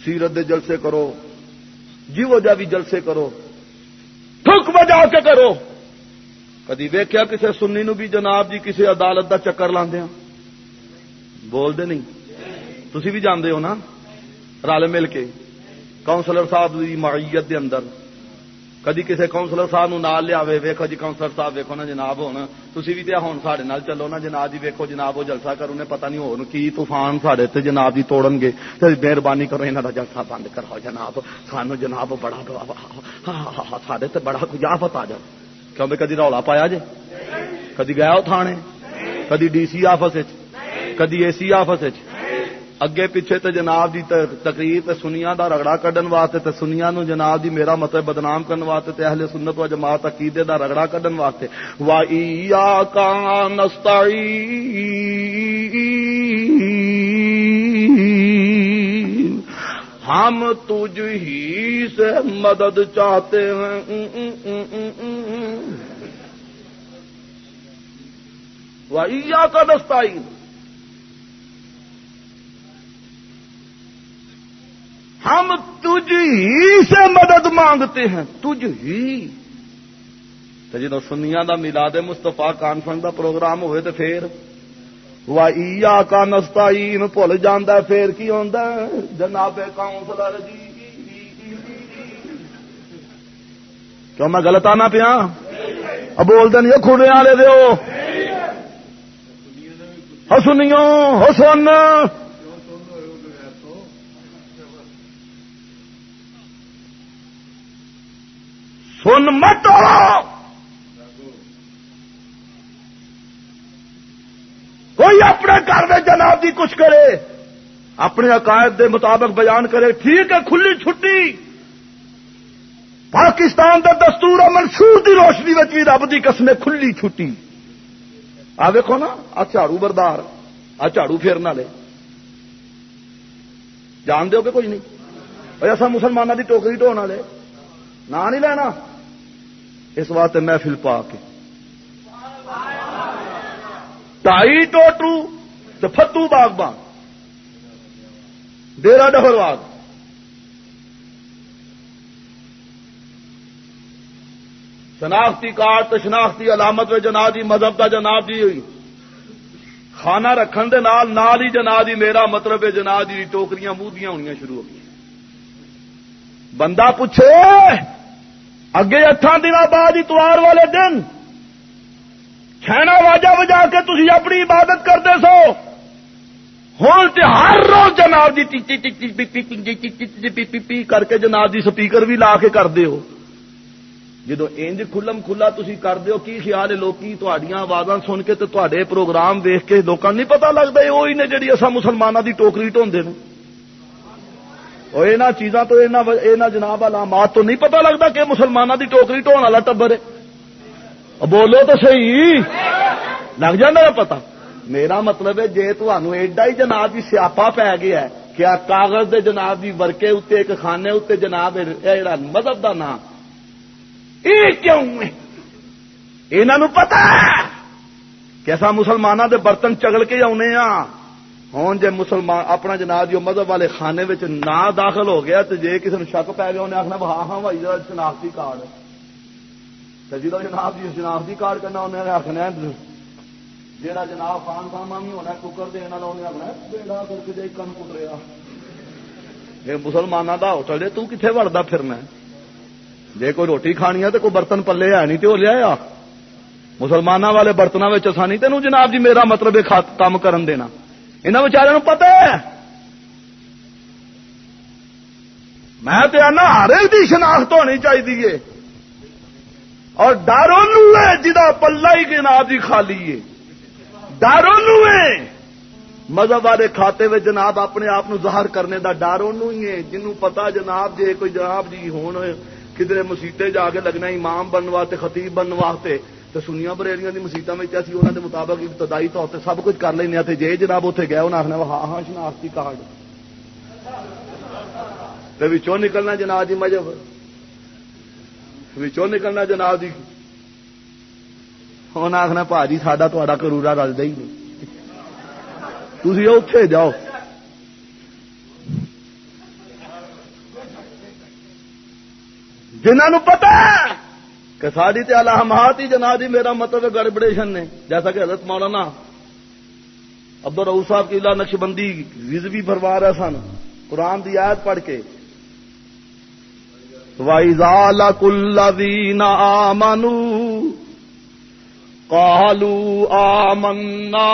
S2: سیرت دے جلسے کرو جیو جا بھی جلسے کرو۔ تھک بجا کے کرو۔ کدی ویکیا کسی سنی نو بھی جناب جی کسی عدالت دا چکر لاندیا ہاں؟ بولتے نہیں۔ تھی بھی جانتے ہو نا؟ رل مل کے۔ کاؤنسلر صاحب دی معیت دے اندر۔ کدی کسی کاؤنسلر صاحب نال لیا ویکو جی کاؤنسلر صاحب ویکو نا جناب ہوں تھی بھی ہوں سارے چلو نا جناب جی ویکو جناب وہ جلسہ کرو نے پتا نہیں ہو کی طوفان سارے جناب جی توڑ گے۔ مہربانی کرو یہاں کا جلسہ بند کراؤ جناب۔ سانو جناب بڑا ہاں، ہاں، ہاں، سارے بڑا کچھ آفت آ جائے کیوں کدی رولا پایا جی کدی گیا وہ تھانے؟ کدی ڈی سی آفس کدی اے سی آفس اگے پیچھے تے جناب دی تقریر تے سنیا دا رگڑا کڈن واسطے تے سنیا نو جناب دی میرا مطلب بدنام کرن واسطے تے اہل سنت و جماعت عقیدے دا رگڑا کڈن واسطے۔ وا ایا کا نستعین ہم تجھ ہی سے مدد چاہتے ہیں۔ وَإِيَّاكَ کا نستعین ہم تجھ ہی سے مدد مانگتے ہیں، تجھ ہی۔ تو جدو سنیا کا ملاد مستفا کانفرنس کا پروگرام ہوئے تو پھر وا کا نستا بھول جانا پھر کی آتا جناب کاؤنسلر جی۔ کیوں میں گلت آنا پیا؟ بولتے نہیں کھڑے والے دو سنیو ہو ہاں، ہاں، سن سن مت کوئی اپنے گھر میں جناب جی کچھ کرے، اپنے عقائد دے مطابق بیان کرے، ٹھیک ہے، کھلی چھٹی۔ پاکستان کا دستور اور منشور کی روشنی میں بھی رب کی قسم کھلی چھٹی۔ آ دیکھو نا، آ جھاڑو بردار، آ جھاڑو پھیرن والے۔ جان دو کہ کوئی نہیں؟ ایسا مسلمانوں کی ٹوکری ٹونے والے۔ نہ نہیں لینا۔ اس واسطے محفل پا کے ٹائی ٹوٹو تو فتو باغبان ڈیرا ڈہرواگ شناختی کارڈ تو شناختی علامت جناب جی مذہب کا جناب جی ہوئی۔ کھانا رکھن دے نال نال ہی جناب جی میرا مطلب ہے، جناب جی ٹوکریاں موہدیاں ہونی شروع ہو گئی بندہ پوچھے اگے اٹھان دن بعد اتوار والے دن چھنا واجا بجا کے تھی اپنی عبادت کرتے سو ہوں ہر روز جناب جی کر کے جناب جی سپیکر بھی لا کے کرتے ہو جدو انج کھلم کھلا تھی کرتے ہو کی خیال ہے لوکی تھوڑیاں آواز سن کے تے پروگرام ویخ کے لوگوں نہیں پتا لگتا وہی نے جی اصا مسلمانوں کی ٹوکری ٹوندے ہیں یہاں چیزاں تو یہاں جناب علامات تو نہیں پتا لگتا کہ مسلمانوں کی ٹوکری ٹونے والا ٹبر ہے۔ بولو تو صحیح۔ لگ جا پتا میرا مطلب ہے جی تمہوں ایڈا ہی جناب جی سیاپا پی گیا ہے کیا کاغذ دے جناب جی ورکے اتنے ایک خانے اتنے جناب مذہب کا نام۔ یہ کیوں یہاں پتا کہ ایسا مسلمانوں دے برتن چگل کے آنے ہاں۔ ہوں جی مسلمان اپنا جناب جو مذہب والے خانے میں نہ داخل ہو گیا تو جی کسی نے شک پی گیا انہیں آخنا ہاں ہاں بھائی شناختی کارڈ جی جناب جی شناختی کارڈ کرنا انہیں آخنا جہاں جناب خان خان بھی ہونا ککر دینا انہیں آخنا بیڑا کر کے جی کن کتریا یہ مسلمانوں کا ہوٹل جی تھی وڑتا پھرنا جی کوئی روٹی کھانی ہے تو کوئی برتن پلے ہے، نہیں تو لیا مسلمانوں والے برتنوں میں چسانی تینوں جناب جی میرا مطلب کام کرن دینا۔ یہاں بچارے پتا ہے میں تو آنا ہر ایک کی شناخت ہونی چاہیے اور ڈر جا پلا ہی جناب جی خالی ہے ڈر مذہب والے کھاتے میں جناب اپنے آپ ظاہر کرنے دا ڈر ہی ہے جنوں پتا جناب جی کوئی جناب جی ہوں کدھر مسیطے جا کے لگنا امام بننے واسطے خطیب بننے واسطے تو سنیا بریلیاں کی مسیطا میں اسی انہوں کے مطابق ابتدائی طور پہ سب کچھ کر لینا جی جناب اتنے گیا انہیں آخنا ہاں ہاں شناختی کارڈ نکلنا جناب جی مذہب نکلنا جناب جی انہیں آخنا پا جی سا تا کرورا رلتا ہی نہیں تھی اتے جاؤ جنہوں پتا کہ ساری تے علامات ہی جناب جی میرا مطلب گڑبڑیشن نے جیسا کہ حضرت مولانا عبد الرؤ صاحب کی نقش بندی رزوی بھروا رہے سن، قرآن دی آیت پڑھ کے۔ وَإِذَا الَّذِينَ آمَنُوا قَالُوا آمَنَّا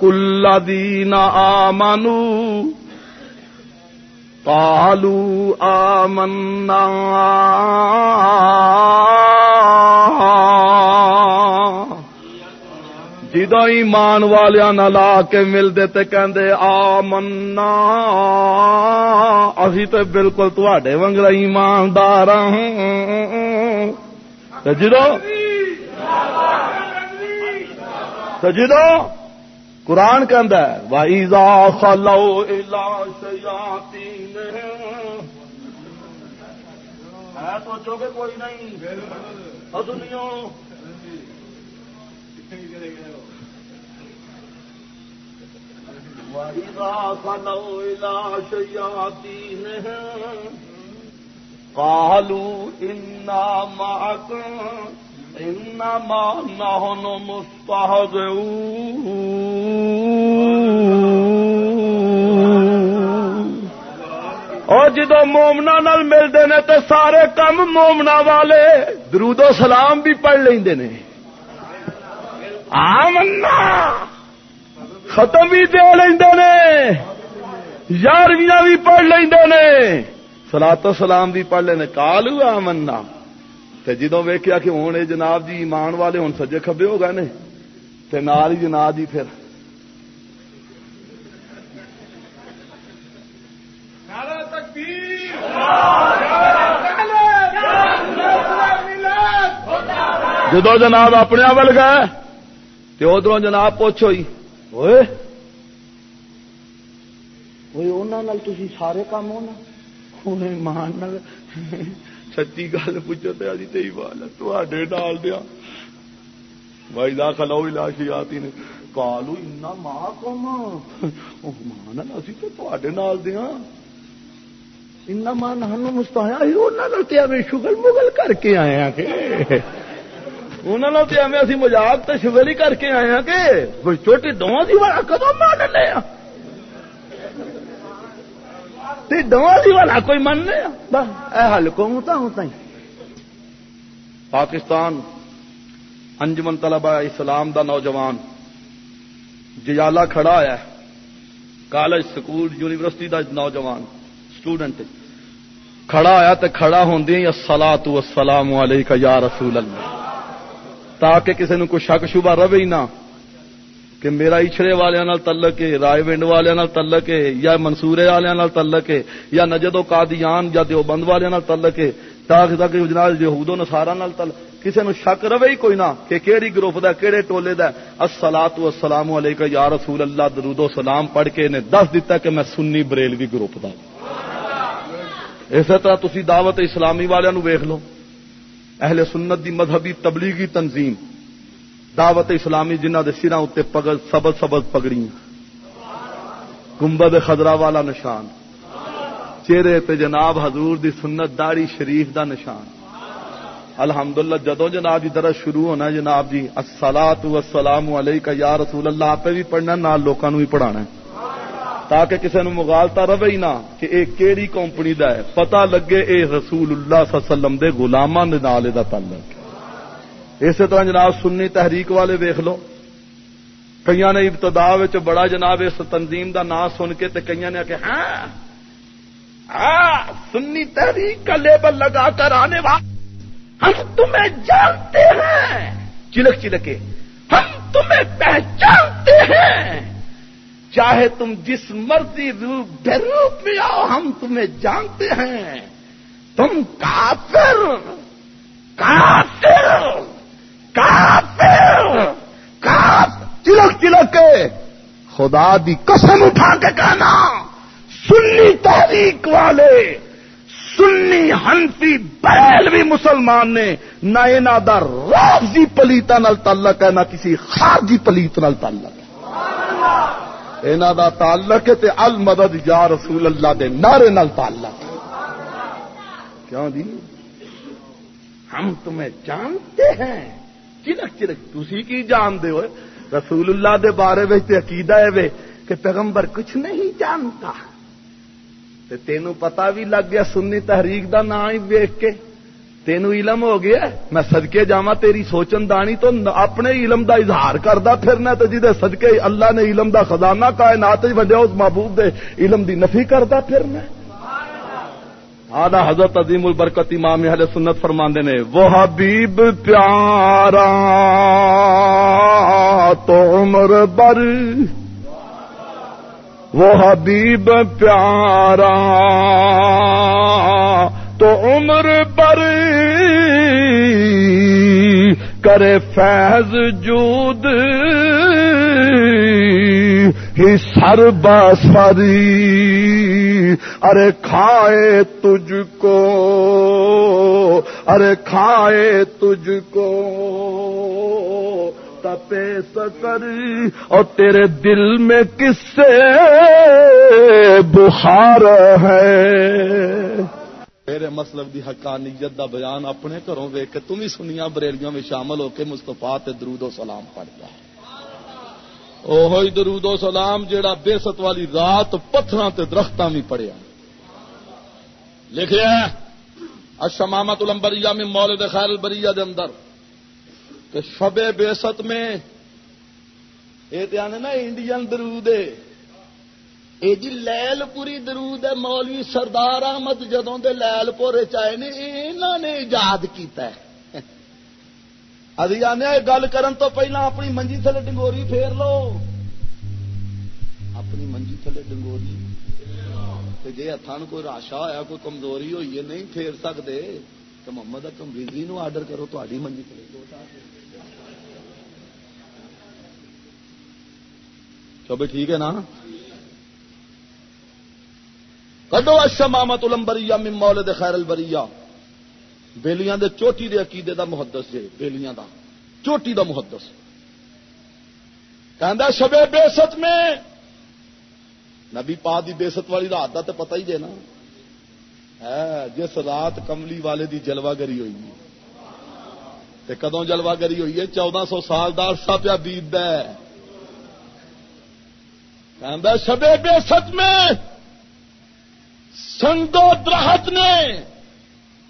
S2: کل دین آمنو پالو آمنا جدو ایمان والیا لا کے ملتے تے کہندے آ منا اسی تے بالکل تڈے وگلا ایماندار جدو سجدو قرآن کہ وائزا خلو الا شیاتی ہے سوچو گے کوئی نہیں۔ دنیا۔ وائزا خلو الا شیاتی قالوا انا انما نحن مستهزئون اور جدو مومنا نال ملتے ہیں تو سارے کم مومنا والے درود و سلام بھی پڑھ لیں نے۔ آمنا! ختم بھی دے لیں یارویاں بھی پڑھ لیں سلا تو سلام بھی پڑھ لیں کالو آمنا۔ جدو ویکیا کہ ہوں یہ جناب جی ایمان والے ہوں سجے کبے ہو گئے تے نال ہی جناب جی پھر۔ جدو جناب اپنے ول گئے تو ادھر جناب پوچھو ہی ہوئے تھی سارے کام ہونا مان سچی گل پوچھو تو اجی تھی بال تے ڈال دیا بھائی دا کھلاؤ لاش آتی نے کالو اتنا ماں کم مان اسی تو تے نال دیا مان ہن مستایا شگل مغل کر کے آئے ہیں کہ انہوں نے اسی مزاق تو شگل ہی کر کے آئے ہیں کہ کوئی چھوٹی دونوں کی والا کدو مان والا کوئی من حل کو ہوتا ہوتا ہی پاکستان، انجمن طلبہ اسلام دا نوجوان جیالا کھڑا ہے۔ کالج سکول، یونیورسٹی دا نوجوان اسٹوڈنٹ کھڑا آیا تو کھڑا ہوندی سلا تو سلام یا رسول اللہ۔ تاکہ کسی نے کوئی شک شبہ رہے ہی نہ۔ کہ میرا اچھڑے والوں تلک ہے، رائے ونڈ والوں تلک ہے، یا منصورے والوں تلک ہے، یا نجد و قادیان یا دیوبند والوں تلک ہے تاکہ تک جناب یہود و نصارا نال کسی نو شک رہے ہی کوئی نہ کہ کیڑی گروپ دا، کیڑے ٹولے دا۔ السلام والسلام علیکہ یا رسول اللہ، درود و سلام پڑھ کے نے دس دیتا کہ میں سنی بریلوی گروپ دا۔ اسی طرح تسی دعوت اسلامی والوں ویخ لو۔ اہل سنت دی مذہبی تبلیغی تنظیم۔ دعوت اسلامی جنہ دے سراں اتنے پگل سبز سبز پگڑی گنبد خدرا والا نشان۔ چہرے تے جناب حضور دی سنت داڑی شریف دا نشان۔ الحمدللہ جدو جناب جی درس شروع ہونا جناب جی السلام والسلام علیکہ یا رسول اللہ آپ بھی پڑھنا نال لوکاں نو بھی پڑھانا ہے۔ تاکہ کسی نے مغالتا رہے ہی نہ کہ اے کیڑی کمپنی دا ہے۔ پتہ لگے اے رسول اللہ صلی اللہ علیہ وسلم دے غلاماں دے نال دا تعلق اسی طرح جناب سنی تحریک والے ویکھ لو۔ کئی نے ابتدا بڑا جناب اس تنظیم دا نام سن کے تے کئی نے کہ ہاں ہاں سنی تحریک کا لیبل لگا کر آنے والا ہم تمہیں جانتے ہیں۔ چلک چلکے ہم تمہیں پہچانتے ہیں۔ چاہے تم جس مرضی روپ، بے روپ میں آؤ، ہم تمہیں جانتے ہیں۔ تم کافر کافر۔ کافر کافر چلک چلک کے خدا دی قسم اٹھا کے کہنا، سنی تحریک والے، سنی ہنفی بیل بھی مسلمان نے نہ یہاں کا رافضی پلیتا نال تعلق ہے، نہ کسی خارجی پلیت نال تعلق ہے۔ یہاں دا تعلق ہے تے المدد یا رسول اللہ دے نعرے نال تعلق ہے۔ کیوں جی؟ ہم تمہیں جانتے ہیں۔ چلک چلک تھی کی جانتے ہوئے؟ رسول اللہ دے بارے میں عقیدہ ہے وے کہ پیغمبر کچھ نہیں جانتا۔ تینوں پتا بھی لگ گیا سنی تحریک دا نام ہی ویک کے۔ تینوں علم ہو گیا میں سدکے جا تیری سوچن دانی تو اپنے علم دا اظہار کردا پھرنا تو جی سدکے اللہ نے علم دا خزانہ کائنات ونڈیا، اس محبوب دے علم دی نفی کردا پھرنا۔ آدھا حضرت عظیم البرکت امام اہل سنت فرماندے نے، وہ حبیب پیارا تو عمر بر۔ وہ حبیب پیارا تو عمر بر۔ کرے فیض جود۔ ہی سر بسری ارے کھائے تجھ کو، ارے کھائے تجھ کو۔ تپے سکر اور تیرے دل میں کس سے بخار ہے۔ میرے مسلب دی حقانیت دا بیان اپنے گھروں ویک کے تم ہی سنیا بریلیوں میں شامل ہو کے مستفا درود و سلام پڑ جا اوہ درود و سلام جیڑا بے ست والی رات پتھر تے درختوں بھی پڑیا لکھے اشمامت الامبریہ میں مولد خیر البریہ دے اندر۔ کہ شب بے ست میں یہ تو نا انڈین درود یہ جی لیل پوری درود ہے مولوی سردار احمد جدوں دے لیل پورے چائے نے انہوں نے ایجاد کیتا ہے۔ ابھی آنے گل کرن تو پہلا اپنی منجی تھلے ڈنگوری پھیر لو اپنی منجی تھلے ڈنگوری جی ہاتھ کوئی راشا ہوا کوئی کمزوری ہوئی ہے نہیں پھیر سکتے تو محمد اکم نو آرڈر کرو تاری منجی تھلے دو ٹھیک ہے نا کدو اشمامت المبری من مولد خیر البریہ بیلیاں دے چوٹی دے عقیدے دا محدث جے بیلیاں دا۔ چوٹی دا محدث۔ کہندا شب بیست میں۔ نبی پا دی بیست والی رات دا تے پتہ ہی جے نا۔ جس رات کملی والے دی جلوہ گری ہوئی۔ تے کدوں جلوہ گری ہوئی ہے؟ چودہ سو سال دا عرصہ پیا بیت ہے۔ شب بے ست میں۔ سنگو درخت نے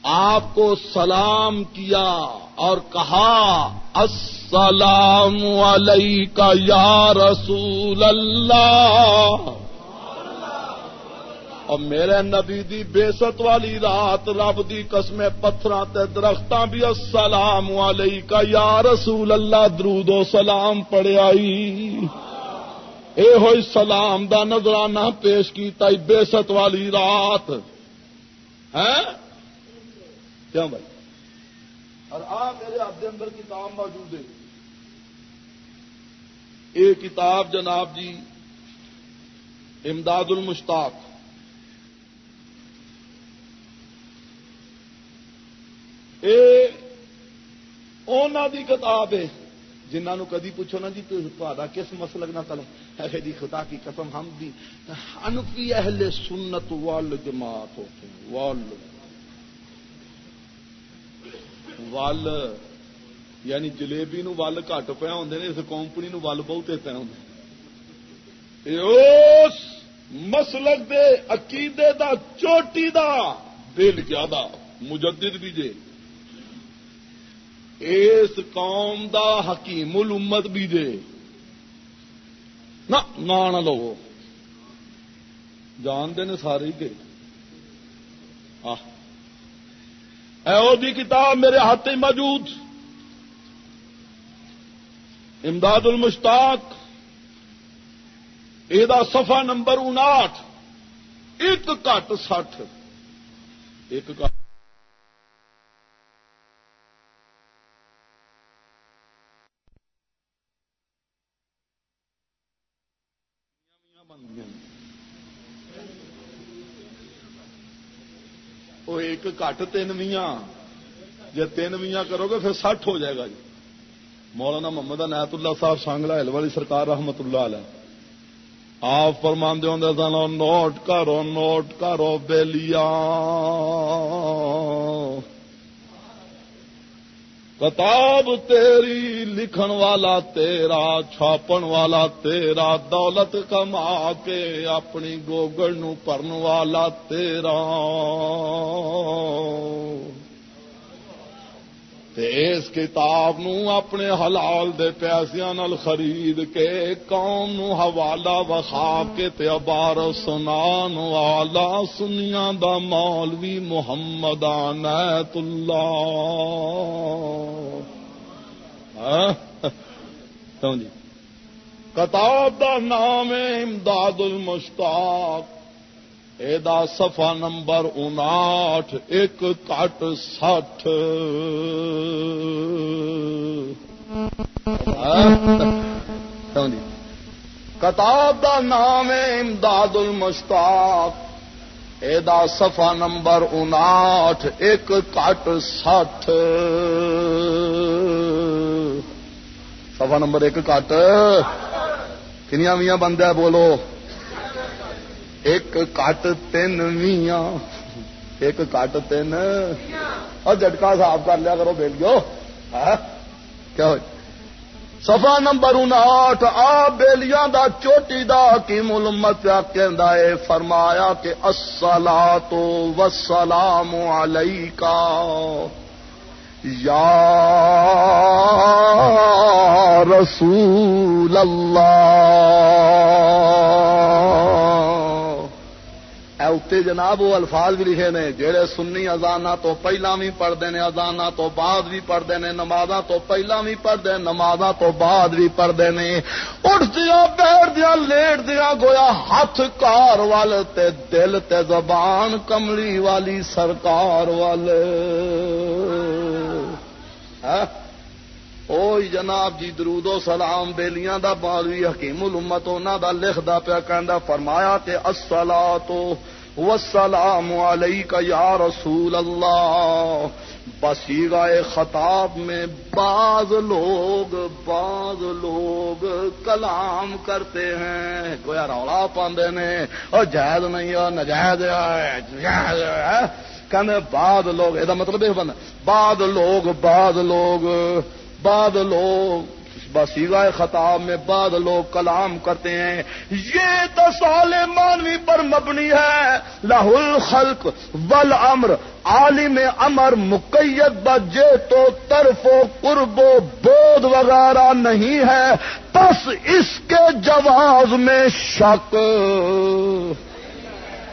S2: آپ کو سلام کیا اور کہا، السلام علیکہ یا رسول اللہ۔ اور میرے نبی دی بےست والی رات، رب دی قسم پتھر درختاں بھی السلام علیکہ یا رسول اللہ، درود و سلام پڑے آئی۔ اے ہوئی سلام دا نظرانہ پیش کیتا بے ست والی رات۔ ہے کیوں بھائی؟ اور آ میرے ہاتھ اندر کتاب موجود ہے۔ یہ کتاب جناب جی امداد المشتاق۔ دی کتاب ہے۔ جنہوں نے کدی پوچھو نا جی تا کس مسلک نہ تلو ہے جی خدا کی قسم ہم بھی انفی اہل سنت وال جماعت ہوتے ہیں وال ول یعنی جلیبی نو ول گٹ پیا ہوں نے، اس کمپنی نو ول بہتے پیا ہوں اس مسلک دے عقیدے دا، چوٹی دا، دل زیادہ، مجدد بھی جے۔ اس قوم دا حکیم الامت بھی دے نہ نہ لو جانتے نے سارے ہی گئے۔ دی کتاب میرے ہاتھ موجود۔ امداد المشتاق یہ سفا نمبر انٹھ ایک کٹ سٹھ۔ ایک کٹ۔ وہ ایک کٹ تین ویاں جی تین ویاں کرو گے پھر سٹھ ہو جائے گا جی مولانا محمد نیت اللہ صاحب سانگلا ہل والی سرکار رحمت اللہ علیہ آپ فرماندے ہوں سن نوٹ کرو نوٹ کرو بیلیاں کتاب تیری لکھن والا تیرا، چھاپن والا تیرا، دولت کما کے اپنی گوگل نو پرن والا تیرا۔ اس کتاب نو اپنے حلال دے پیسیا نال خرید کے قوم نو حوالہ وخا کے تے ابار سنان والا سنیا دا مولوی محمد آنیت اللہ۔ ہاں؟ کتاب دا نام امداد المشتاق۔ سفا نمبر انٹھ ایک کٹ سٹھ۔ کتاب دا نام امداد المشتاق۔ ادا سفا نمبر انٹھ ایک کٹ سٹھ۔ سفا نمبر ایک کٹ۔ کنیا میاں بندہ بولو۔ ایک کٹ تین میاں ایک کٹ تین۔ اور جٹکا صاف کر لیا کرو بیلیو۔ ہاں؟ کیا ہو؟ سفا نمبر انٹھ آ، بیلیاں دا چوٹی دا کی ملمت پیا کہ فرمایا کہ اصلا تو وسلام علیکا یا رسول اللہ۔ اتنے جناب وہ الفاظ بھی لکھے نے جہے سنی ازانا تو پہلا بھی پڑھتے ہیں ازانا تو بعد بھی پڑھتے ہیں نماز تو پہلا بھی پڑھتے ہیں تو بعد بھی پڑھتے ہیں اٹھ دیا بیٹھ دیا لیٹ دیا گویا ہاتھ کار وال تے دل تے زبان کملی والی سرکار والے او جناب جی درود و سلام، بیلیاں دا بالوی حکیم الامت، انہاں دا لکھدا پیا کہندا، فرمایا تے الصلاۃ والسلام علیک یا رسول اللہ۔ بسیگا خطاب میں بعض لوگ بعض لوگ کلام کرتے ہیں۔ گویا رولا پاندے نے۔ اور جائز نہیں ہے، نجائز ہے کہ بعض لوگ، یہ مطلب یہ بند بعض لوگ بعض لوگ بعد لوگ۔ بسیگا خطاب میں بعد لوگ کلام کرتے ہیں۔ یہ تو مانوی پر مبنی ہے۔ لاہل خلق ول امر عالم امر مقیت بجے تو طرف و قرب و بود وغیرہ نہیں ہے۔ بس اس کے جواز میں شک۔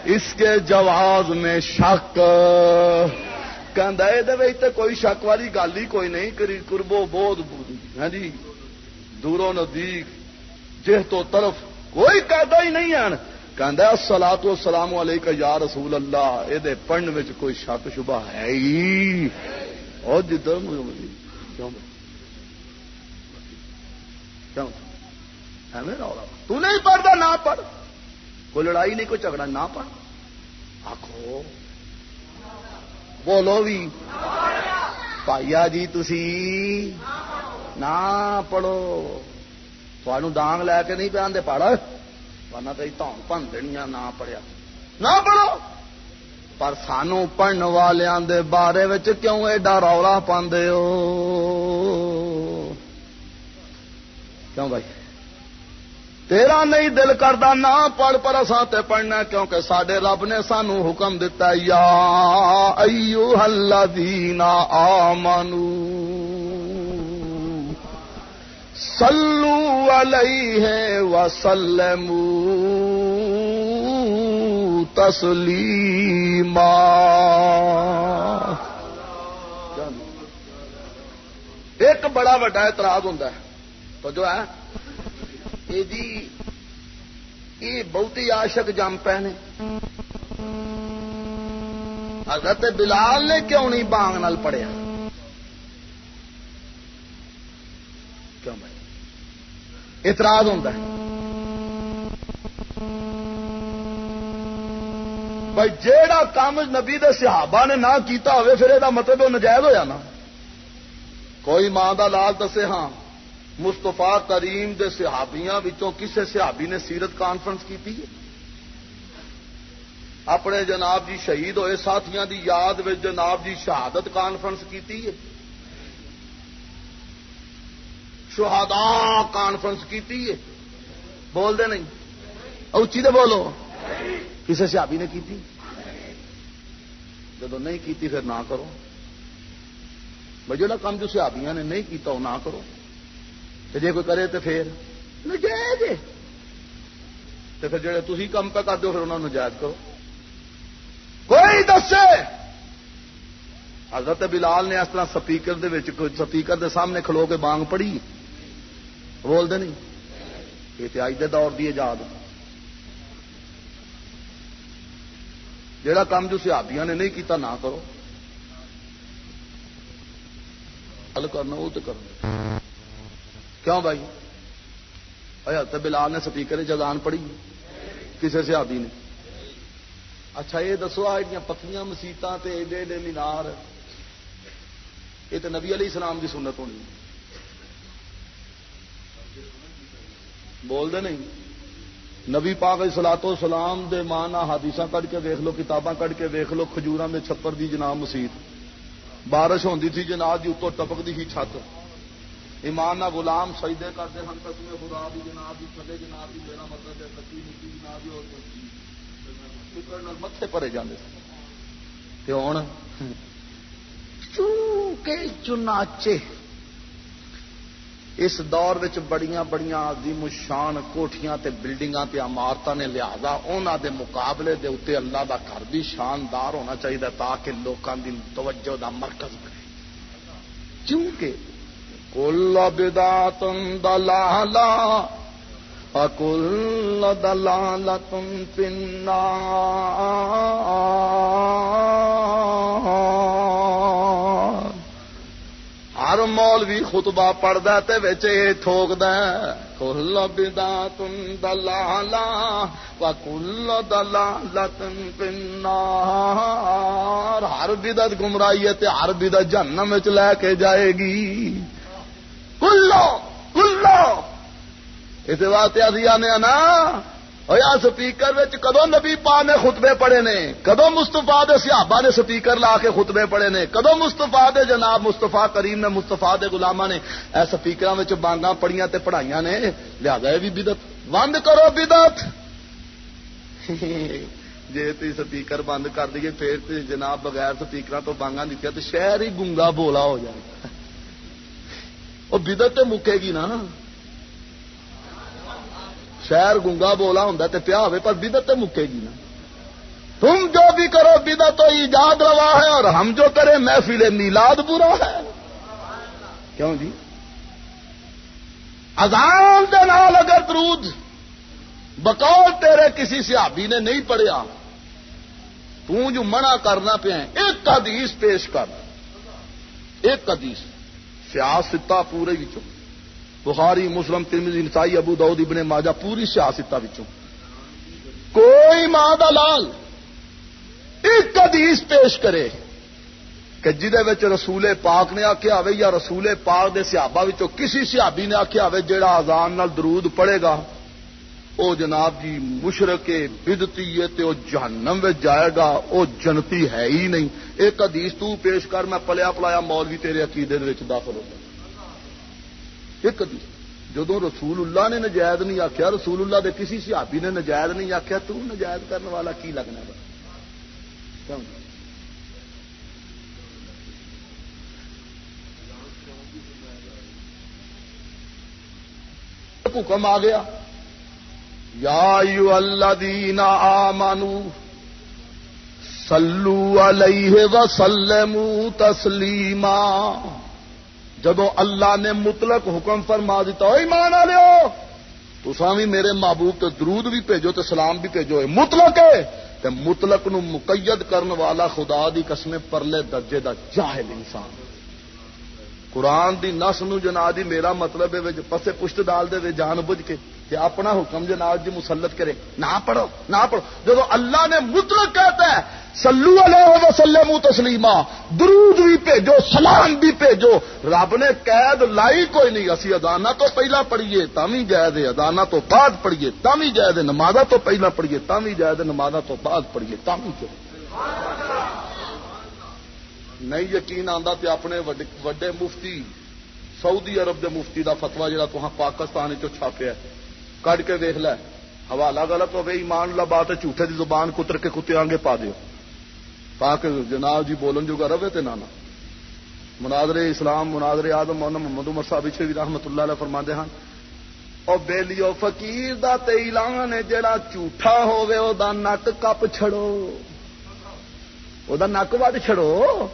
S2: اس کے جواز میں شک۔ کہ کوئی شک والی گل ہی کوئی نہیں کری قربو بہت ہاں جی۔ دوروں نزدیک جہ تو طرف کوئی قاعدہ ہی نہیں ہے۔ کہ سلا تو سلام علیہ کا یا رسول اللہ یہ پڑھنے میں کوئی شک شبہ ہے ہی۔ اور جدھر کیوں؟ کیوں؟ تو نہیں پڑھتا نہ پڑھ۔ کوئی لڑائی نہیں کوئی جھگڑا نہ پڑھ۔ آخو بولو بھی پائیا جی تھی نہ پڑھو تھانوں ڈانگ لے کے نہیں پہ پڑھ ورنہ تو تون پن دنیا نہ پڑھیا نہ پڑھو پر سانو پڑھن والوں دے بارے کیوں ایڈا رولا پاندے ہو کیوں بھائی تیرا نہیں دل کرتا نہ پڑھ پر اصا تے پڑھنا کیونکہ سڈے رب نے سانو حکم دتا یا ایو الذین آمنو سلو علیہ وسلمو تسلیما۔ ایک بڑا وڈا اعتراض ہوتا ہے۔ تو جو ہے۔ یہ جی یہ بہتی عاشق جم پے نے حضرت بلال نے کیوں نہیں بانگ نال پڑھیا کیوں بھائی اعتراض ہوتا ہے۔ بھائی، جیڑا کام نبی دے صحابہ نے نہ کیتا ہوئے، پھر یہ مطلب وہ نجائز ہو جانا کوئی ماں کا لال دسے ہاں مستفا کریم دے صحابیاں وچوں کسے صحابی نے سیرت کانفرنس کی اپنے جناب جی شہید ہوئے، ساتھیاں دی یاد وچ جناب جی شہادت کانفرنس کی شہادا کانفرنس کی بول دے نہیں۔ اچھی دے بولو۔ کسے صحابی نے کی جب نہیں کی پھر نہ کرو۔ بھائی جا کام جو صحابیاں نے نہیں کیتا وہ نہ کرو۔ جی کوئی کرے تو پھر نجائز تو پھر جڑے تھی کم پہ کر دو پھر انہوں نے نجائز کرو۔ کوئی دسے۔ حضرت بلال نے اس طرح سپیکر دے سپیکر دے سامنے کھلو کے بانگ پڑی۔ بول دے نہیں۔ یہ تو اج دے دور دی ایجاد۔ جڑا کام جو سیابیاں نے نہیں کیتا نہ کرو۔ حل کرنا وہ تو کرنا کیوں بھائی؟ حضرت بلال نے سپیکر جگان پڑھی؟ کسی سیابی نے؟ اچھا یہ دسو آ پتلیاں مسیطا ایڈے ایڈے مینار۔ یہ تو نبی علی اسلام کی سنت ہونی۔ ہے بول دے نہیں۔ نبی پاک سلاطو سلام دے مانا حادیث کٹ کے ویخ لو، کتاباں کٹ کے ویخ لو کھجورا میں چھپر دی جناب مسیت۔ بارش ہوتی تھی، جناب جی اتو ٹپکتی ہی چھت۔ ایمان نہ غلام سجدے کرتے ہم قسم خدا بھی جناب تھلے جناب جی، بھی جی، میرا مطلب ہے کچی مٹی جناب بھی اور متے پڑے جانے ہوں چونکہ چناچے۔ اس دور بڑیاں بڑیاں عظیم شان کوٹیاں تے بلڈنگاں تے عمارتاں نے لہذا انہاں دے مقابلے دے اوتے اللہ دا گھر بھی شاندار ہونا چاہیے تاکہ لوکاں دی توجہ دا مرکز بنے۔ کیونکہ کل بدا تم دلالا اکل دلال تم پنا ہر مولوی خطبہ پڑھتا تھوک دل بدا تم دلالا کل دلال تم ہر بدت گمرائی ہے ہر بدت جنم چ لے کے جائے گی۔ کلو کلو۔ اس واسطے ابھی آنے نا ہویا سپیکر کدو نبی پا نے خطبے پڑے نے؟ کدو مستفا دے سیابا نے سپیکر لا کے خطبے پڑے نے؟ کدو مستفا دے جناب مستفا کریم نے مستفا دے گلاما نے اے سپیکر بانگا پڑیاں تے پڑھائیاں نے؟ لہذا یہ بھی بدت بند کرو بدت جی تھی سپیکر بند کر دیے پھر جناب بغیر سپیکر تو بانگا دیکھا تو شہر ہی گونگا بولا ہو جائے وہ بدت مکے گی نا؟ شہر گنگا بولا ہوں تو پیا ہو پر بدت مکے گی نا۔ تم جو بھی کرو بدت تو ایجاد روا ہے اور ہم جو کریں محفل میلاد برا ہے۔ کیوں جی؟ ازان کے نال اگر درود، بقول تیرے کسی سیابی نے نہیں پڑھیا۔ تو جو منع کرنا پیا ایک حدیث پیش کر۔ ایک حدیث۔ سیاستہ پورے ہی وچوں۔ بخاری، مسلم، ترمذی، نسائی، ابو داؤد، ابن ماجہ، پوری سیاستہ وچوں۔ کوئی ماں دا لال ایک حدیث پیش کرے کہ جہد رسول پاک نے آخیا ہوئے یا رسول پاک دے سیابا کسی سیابی نے آخیا ہوئے جہاں آزان نال درود پڑے گا، او جناب جی مشرق بدتی ہے تے او جہنم میں جائے گا، او جنتی ہے ہی نہیں۔ ایک حدیث تو پیش کر، میں پلیا پلایا مولوی تیرے عقیدے داخل ہو ایک حدیث جدو رسول اللہ نے نجائز نہیں آخیا رسول اللہ دے کسی سیابی نے نجائز نہیں آخیا تو نجائز کرنے والا کی لگنا ہے حکم آ گیا یا یو اللہ دینا آ مانو سلو علیہ وسلم تسلیما جدو اللہ نے مطلق حکم فرما دیتا ایمان لو تو سامی میرے محبوب تے درود بھی بھیجو تے سلام بھی بھیجو مطلق ہے تے مطلق نو مقید کرنے والا خدا دی قسم پرلے درجے دا جاہل انسان۔ قرآن دی نس نو جنا دی میرا مطلب ہے پسے پشت ڈال دے جان بوجھ کے۔ کہ اپنا حکم جناب جی مسلط کرے۔ نہ پڑھو نہ پڑھو۔ جب اللہ نے مطلق کہتا ہے سلو علیہ وسلم تسلیما، درود بھی بھیجو، سلام بھی بھیجو، رب نے قید لائی کوئی نہیں۔ اسی ادانا تو پہلا پڑھیے تمی جائے ادانا تو بعد پڑھیے تمی جائے نمازا تو پہلا پڑھیے تمی جائے نمازا تو بعد پڑھیے تمی چلے نہیں یقین آتا تو اپنے وڈے مفتی، سعودی عرب دے مفتی دا فتوا جا تو پاکستان چھاپیا کٹ کے ویخ لے۔ حوالہ غلط ہو گئی ایمان لا بات ہے، جھوٹے دی زبان کتر کے کتے آنگے پا دیو۔ تاکہ جناب جی بولن جو گا رہے نانا۔ مناظر اسلام مناظر آدم، مولانا محمد عمر صاحب بھی رحمت اللہ علیہ فرما دے ہیں اور بیلیو فقیر دا تے اعلان ہے جڑا جھوٹا ہوے او دا نک کپ چھڑو۔ او دا نک ود چھڑو۔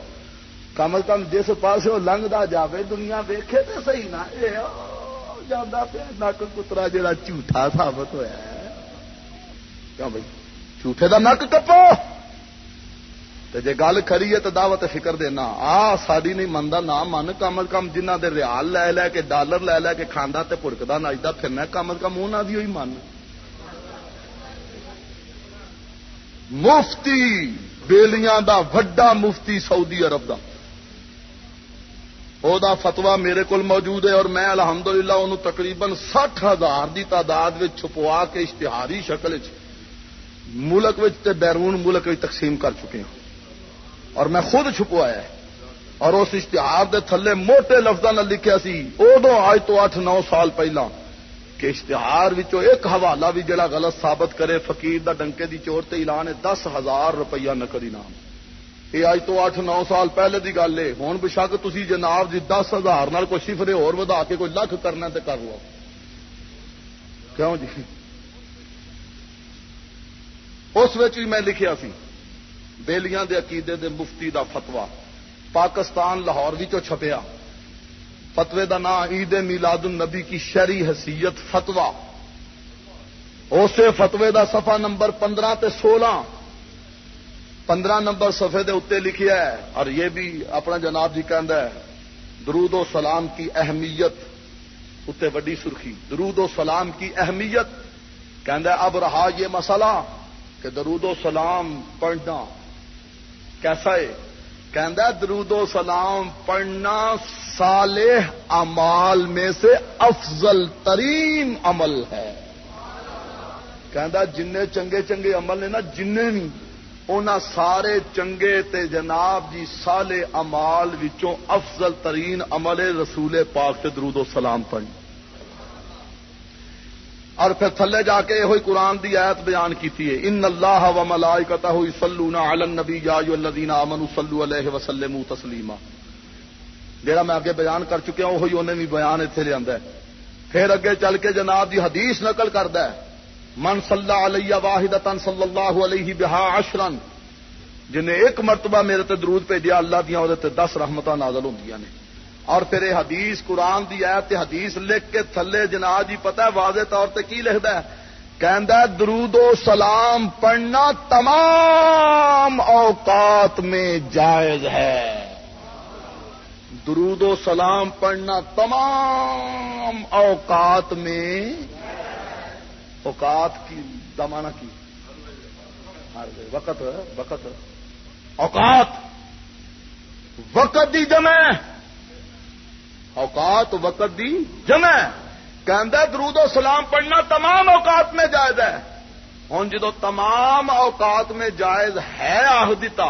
S2: کم از کم جس پاس وہ لنگتا جائے دنیا ویکھے تو صحیح نہ، اے جانا پیا نک کترا جا جھوٹا سابت ہوا کیوں بھائی جھوٹے دا نک کپو جی گل کری ہے تو دعوت فکر دینا آ ساری نہیں منتا نہ من کم از کم جنہ دے ریال لے لے کے ڈالر لے لے کے کھانا تے پڑکتا نچتا پھرنا کم از کم انہوں کی من مفتی بیلیاں دا وڈا مفتی سعودی عرب دا او دا فتوا میرے کو موجود ہے اور میں الحمدللہ للہ تقریباً سٹھ ہزار کی تعداد چھپوا کے اشتہاری شکل ملک تے بیرون ملک تقسیم کر چکے ہوں اور میں خود چھپوایا ہے اور اس اشتہار دے تھلے موٹے لفظوں نے لکھا سی ادو آج تو اٹھ نو سال پہلا کہ اشتہار ایک حوالہ بھی جڑا غلط ثابت کرے فقیر دا ڈنکے دی چور تے اعلان ہے دس ہزار روپیہ نقد انعام یہ اج تو اٹھ نو سال پہلے دی گل ہے ہوں بشک تھی جناب جی دس ہزار نال کوئی شفرے اور ودا کے کوئی لکھ کرنا تے کر لو کیوں جی اس بھی میں لکھیا سی بیلیاں دے عقیدے دے مفتی دا فتوا پاکستان لاہور بھی چھپیا فتوے دا نام عید میلاد النبی کی شری حیثیت فتوا اسے فتوے دا صفحہ نمبر پندرہ تے سولہ پندرہ نمبر سفے دے اتنے لکھیا ہے، اور یہ بھی اپنا جناب جی ہے، درود و سلام کی اہمیت اتنے وڈی سرخی درود و سلام کی اہمیت کہ اب رہا یہ مسئلہ کہ درود و سلام پڑھنا کیسا ہے؟ کہ درود و سلام پڑھنا صالح امال میں سے افضل ترین عمل ہے۔ کہ جن چنگے چنگے عمل نے نا جن بھی ان سارے چنگے تے جناب جی سالے امال وچوں افضل ترین عمل رسول پاک سے درود و سلام پڑھ اور پھر تھلے جا کے یہ قرآن دی آیت بیان کیتی ہے، ان اللہ و ملائکتہ یصلون علی النبی یا ایھا الذین آمنوا صلوا علیہ وسلموا تسلیما۔ جڑا میں اگے بیان کر چکا ہوں وہی انہیں بھی بیان اتنے لیا پھر اگے چل کے جناب دی حدیث نقل کرتا ہے۔ من صلی علیہ واحد صلی اللہ علیہ بہا اشرن جنہیں ایک مرتبہ میرے تے درود بھیجا اللہ دیا وہ دس رحمت نازل ہوں نے۔ اور پھر حدیث، قرآن دی آیت حدیث لکھ کے تھلے جناب جی پتا واضح طور تے کی لکھتا ہے؟ کہ درود و سلام پڑھنا تمام اوقات میں جائز ہے۔ درود و سلام پڑھنا تمام اوقات میں اوقات کی دمانہ کی۔ وقت وقت۔ اوقات۔ وقت دی جمع۔ اوقات، وقت دی جمع۔ کہ درود و سلام پڑھنا تمام اوقات میں جائز ہے۔ ہوں جدو تمام اوقات میں جائز ہے، آہ دیتا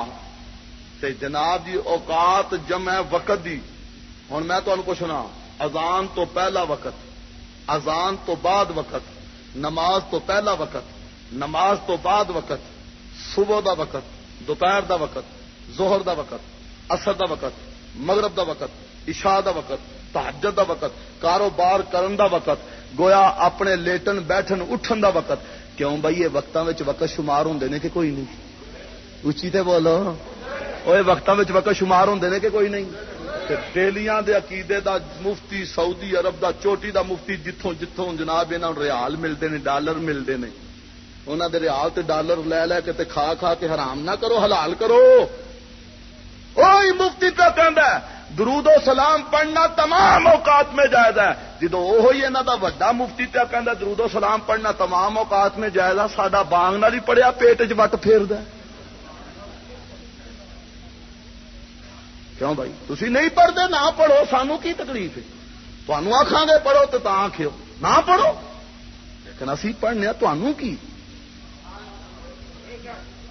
S2: تے جناب جی اوقات جمع وقت دی۔ ہوں میں تمہیں پوچھنا اذان تو پہلا وقت، اذان تو بعد وقت۔ نماز تو پہلا وقت، نماز تو بعد وقت، صبح دا وقت، دوپہر دا وقت زہر دا وقت اثر دا وقت، مغرب دا وقت، عشاء دا وقت تحجد دا وقت، کاروبار کرن دا وقت، گویا اپنے لیٹن بیٹھن اٹھن دا وقت۔ کیوں بھائی یہ وقتوں وقت شمار ہوں کہ کوئی نہیں؟ اچھی تے بولو۔ وہ وقتوں وقت شمار ہوں کہ کوئی نہیں؟ ڈیلیاں دے عقیدے دا مفتی سعودی عرب دا، چوٹی دا مفتی جتوں جتوں جناب انہوں ریال ملتے ہیں ڈالر ملتے ہیں انہوں دے ریال تے ڈالر لے لے کے تے کھا کھا کے حرام نہ کرو، حلال کرو۔ وہی مفتی پہ کہہ درود و سلام پڑھنا تمام اوقات میں جائز ہے۔ جدو وہی انہوں دا وڈا مفتی پہ کہ درود و سلام پڑھنا تمام اوقات میں جائز ہے۔ سڈا بانگ نہ ہی پڑھیا پیٹ چ وٹ پھیر د کیوں بھائی؟ تھی نہیں پڑھتے، نہ پڑھو، سانو کی تکلیف ہے؟ تمہوں آخان گے پڑھو تو آخو نہ پڑھو؟ لیکن اسی پڑھنے تمہوں کی؟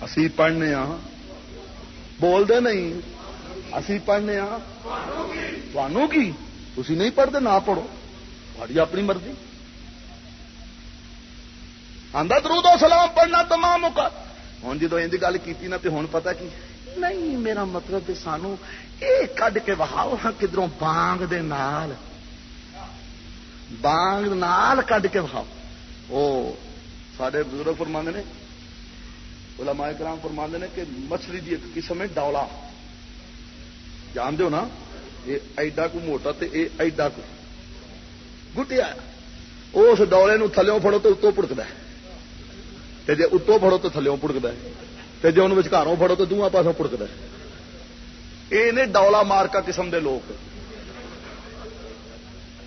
S2: اسی پڑھنے ہاں بولتے نہیں۔ اسی پڑھنے ہاں تمہوں کی؟ تھی نہیں پڑھتے، نہ پڑھو۔ تاری اپنی مرضی۔ آدھا درود و سلام پڑھنا تمام موقع ہوں جدو گل کی نا تو ہوں پتا کی نہیں، میرا مطلب سانو، یہ کڈ کے بہاؤ ہاں کدھروں بانگ دے نال۔ بانگ نال کڈ کے بہاؤ۔ وہ سارے بزرگ فرما نے، علماء کرام فرما نے کہ مچھلی کی ایک قسم ہے ڈولا جان دو نا، یہ ایڈا کو موٹا تے اے ایڈا کو گٹیا اس ڈولے نو تھلوں فڑو تو اتوں پڑکتا ہے۔ جی اتوں فڑو تو تھلوں پڑکتا ہے۔ جی انہوں گھروں فڑو تو دونوں پاسوں پڑکتا ہے یہ نے ڈولا مارکا قسم دے لوگ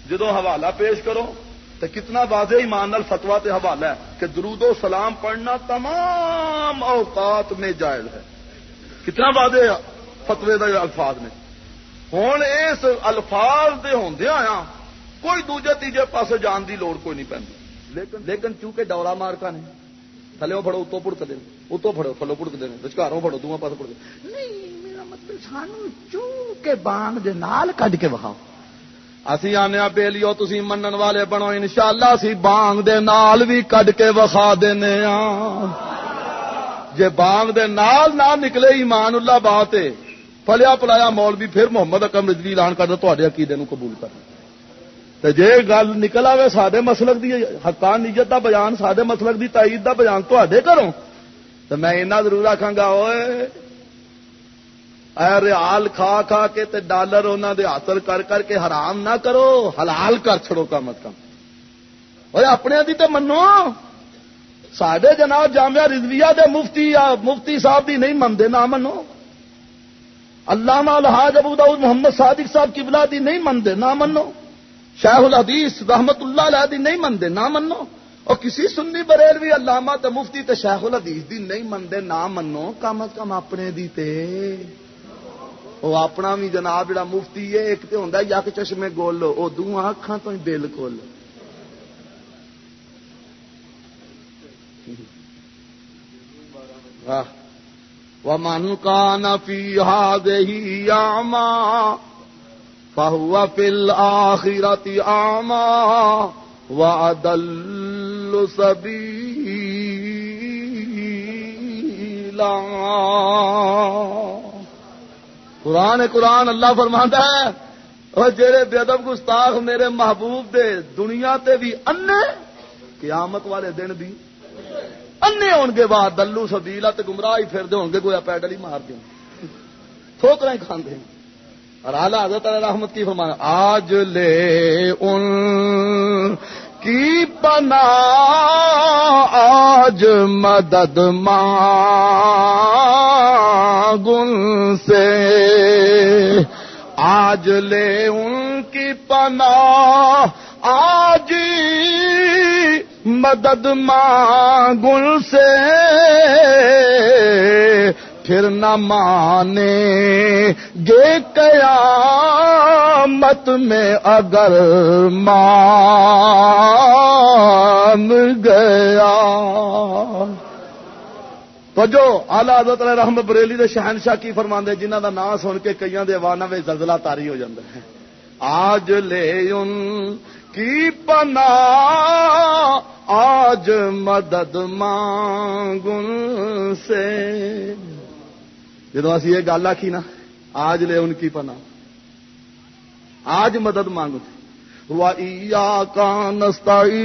S2: جدو حوالہ پیش کرو تو کتنا واضح ایمان نال فتوا تے حوالہ ہے کہ درود و سلام پڑھنا تمام اوقات میں جائز ہے۔ کتنا واضح فتوے دا الفاظ نے ہوں اس الفاظ دے ہوندے آیا، کوئی دوجے تیجے پاسے جان دی لوڑ کوئی نہیں پہنتی۔ لیکن لیکن چونکہ ڈولا مارکا نے تھلے پڑو اتو پڑک دیں اتو پڑو تھلو پڑک دیں بچکاروں پڑو دونوں پاس پڑک نہیں میرا سانو چو کے بانگ دے نال کڈ کے بخاؤ اسی آنے بے لیو تھی منن والے بنو ان شاء اللہ اسی بانگ دے نال بھی کڈ کے وخا دینے جے بانگ دے نال نہ نکلے ایمان اللہ بات ہے پلیا پلایا مول بھی پھر محمد اکم رضوی اعلان کر تے عقیدے نو قبول کر تے جے گل نکل آئے سڈے مسلک دی حقان دا بیان سڈے مسلک دی تائید دا بیان تے کروں؟ تو میں اینا ضرور آخا گا اوے ریال کھا کھا کے تے ڈالر انہوں دے حاصل کر کر کے حرام نہ کرو، حلال کر چھڑو کم از کم۔ اور اپنے دی تے منو۔ سڈے جناب جامعہ رضویہ دے مفتی مفتی صاحب دی نہیں منتے نہ منو۔ علامہ الحاظ ابو داؤد محمد صادق صاحب کی بلا دی نہیں منتے نہ منو۔ شیخ الحدیث رحمت اللہ علیہ دی نہیں منتے نہ منو۔ اور کسی سنی بریلوی علامہ تے مفتی تے شیخ الحدیث دی نہیں منتے نہ منو۔ کم از کم اپنے دی تے۔ وہ اپنا بھی جناب جڑا مفتی ہے، ایک تو ہوں یک چشمے گول وہ دونوں اکھان تو بالکل من کا نفی ہاد ہی آما پہوا پل آخرتی آما و دل سبھی قرآن قرآن، اللہ فرماتا ہے، اور جڑے بےدب گستاخ میرے محبوب دے دنیا تے بھی انے، قیامت والے دن بھی انے ہون گے بعد دلو سبیلا تے گمراہ ہی پھر دے ہون گے، گویا پیڈل ہی مار دیں ٹھوکر ہی کھاندے اور اعلی حضرت رحمت کی فرمانا، آج لے ان کی پنا آج مدد گن سے۔ آج لے ان کی پنا آج مدد گن سے۔ پھر نہ مانے گے قیامت میں اگر مان گیا۔ تو جو آلہ حضرت رحمت بریلی دے شہنشاہ کی فرماندے جنہ دا نام سن کے کئی دے وانا میں زلزلہ تاری ہو جاتا ہے آج لے ان کی پنا آج مدد مانگن سے۔ جدو اسی یہ گل آخی نا، آج لے ان کی پنا آج مدد مانگ کا نستائی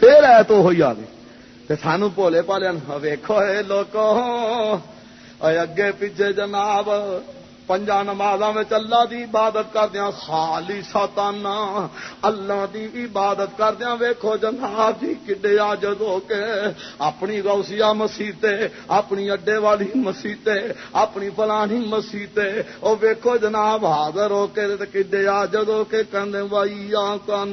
S2: پھر ہے تو ہوئی آ گئی سانو بھولے پالیا ویکو لوکو اگے پیچھے جناب۔ پنجا نماز اللہ دی عبادت کردیا خالی ساتانا اللہ دی عبادت کردیا ویکو جناب جی کڈے آ جدو کے۔ اپنی روسیا مسیتے اپنی اڈے والی مسیتے اپنی فلانی مسیتے وہ ویکو جناب، حاضر ہو کے کڈے آ جدو کے کہنے وائی آ کا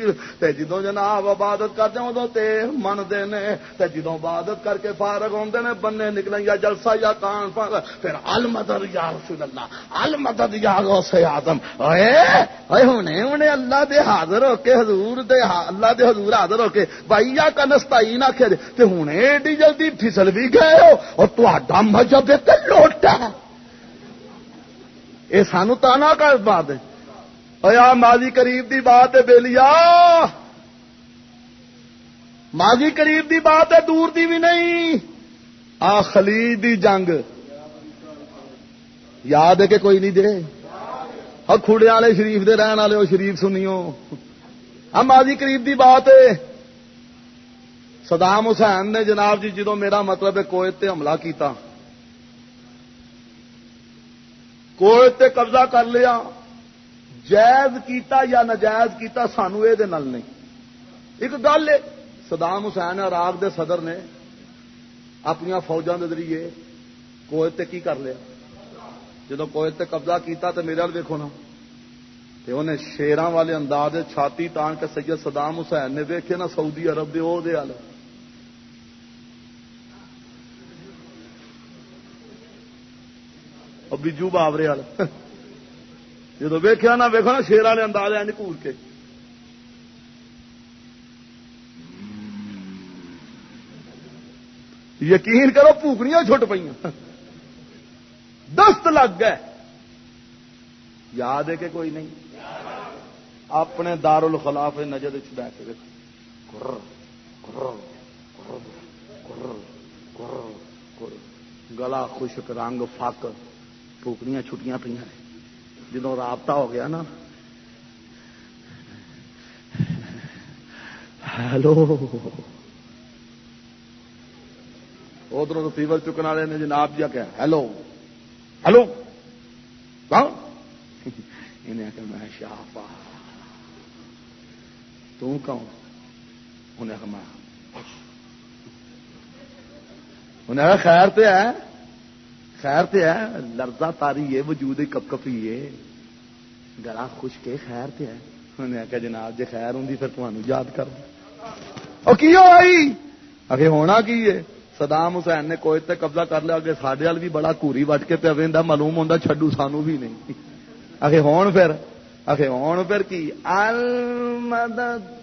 S2: نسپائی تے جدو جناب عبادت کرتے ادو تے منتے نے تے جدو عبادت کر کے فارغ ہوتے نے بننے نکلیں یا جلسہ یا کان پر پھر المدد یا رسول اللہ، المدد یا غوث آدم اے ہونے ہونے اللہ دے حاضر ہو کے، حضور دے اللہ دے حضور حاضر ہو کے، بھائی یا کا نستائی نہ کھے تے ہونے ایڈی جلدی پھسل بھی گئے ہو، اور تو مذہب لوٹا۔ یہ سانو تانا کا بات ہے ماضی قریب دی بات ہے بےلیا ماضی قریب دی بات ہے، دور دی بھی نہیں۔ آ خلید دی جنگ۔ یاد ہے کہ کوئی نہیں دے۔ کھوڑے والے شریف دے رہن والے شریف سنیو ہاں ماضی قریب دی بات ہے۔ صدام حسین نے جناب جی جدو میرا مطلب ہے کویت تے حملہ کیتا۔ کویت تے قبضہ کر لیا۔ جائز کیتا یا نجائز کیتا سانو یہ نہیں۔ ایک گل ہے سدام حسین عراق دے صدر نے اپنی فوجوں کے ذریعے کویت تے کی کر لیا۔ جدو کویت تے قبضہ کیتا تو میرے ویکو نا، تے انہیں شیران والے انداز چھاتی تان کے سید صدام حسین نے ویکھے نا سعودی عرب دے، او دے والے۔ بجو بابرے والے۔ جدو ویخیا نہ ویکو نا شیر والے انداز آ گور کے۔ یقین کرو پوکڑیاں چھٹ پہ دست لگ گئے۔ یاد ہے کہ کوئی نہیں۔ اپنے دار الخلاف نظر بیٹھ گلا خشک، رنگ فک پوکڑیاں چھٹیاں پہ جدو رابطہ ہو گیا نا۔ ہیلو ادھر ریسیور چکن والے نے جناب جی کیا ہیلو ہلو۔ ہاں۔ انہیں آخر میں شاہ پا۔ توں انہیں آخر میں۔ انہیں خیر تو ہے۔ خیر تے ہے، لرزہ تاری ہے وجود کپ کپی ہے گلا خوش کے خیر تے ہے۔ انہیں آخیا جناب جی خیر ہوں پھر تمہیں یاد کر۔ اور کی آئی؟ اگے ہونا کی ہے؟ صدام حسین نے کوئی تے قبضہ کر لیا۔ اگے سڈے وال بھی بڑا کوری وٹ کے پہ وہدا معلوم ہوتا چڈو سانو بھی نہیں۔ اگے ہون پھر۔ اگے ہون پھر کی؟ المدد۔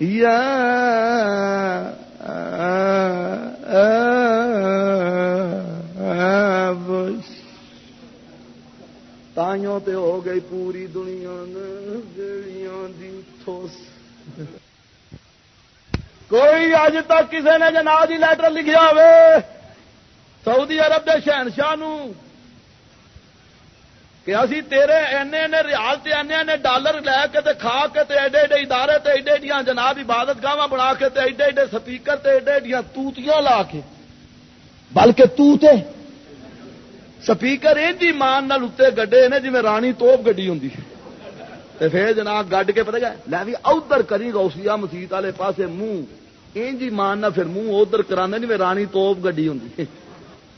S2: یا تائیوں تے ہو گئی پوری دنیا دی کوئی اج تک کسی نے جناب جی لیٹر لکھا ہو سعودی عرب کے شہنشاہ کہ اسی تیرے اینے اینے ریال تے اینے اینے ڈالر لے کے تے کھا کے تے ایڈے ایڈے ادارے تے ایڈے ایڈیاں جناب عبادت گاواں بنا کے تے ایڈے ایڈے سپیکر تے ایڈے ایڈیاں توتیاں لا کے۔ بلکہ تو تے سپیکر انجی مان نال اتنے گڈے نے جی رانی توپ گڈی ہوں پھر جناب گڈ کے پتہ گیا لے بھی ادھر کری روسیا مسیت والے پاسے منہ انجی مان نہ پھر منہ ادھر کرا جی رانی توپ گڈی ہوں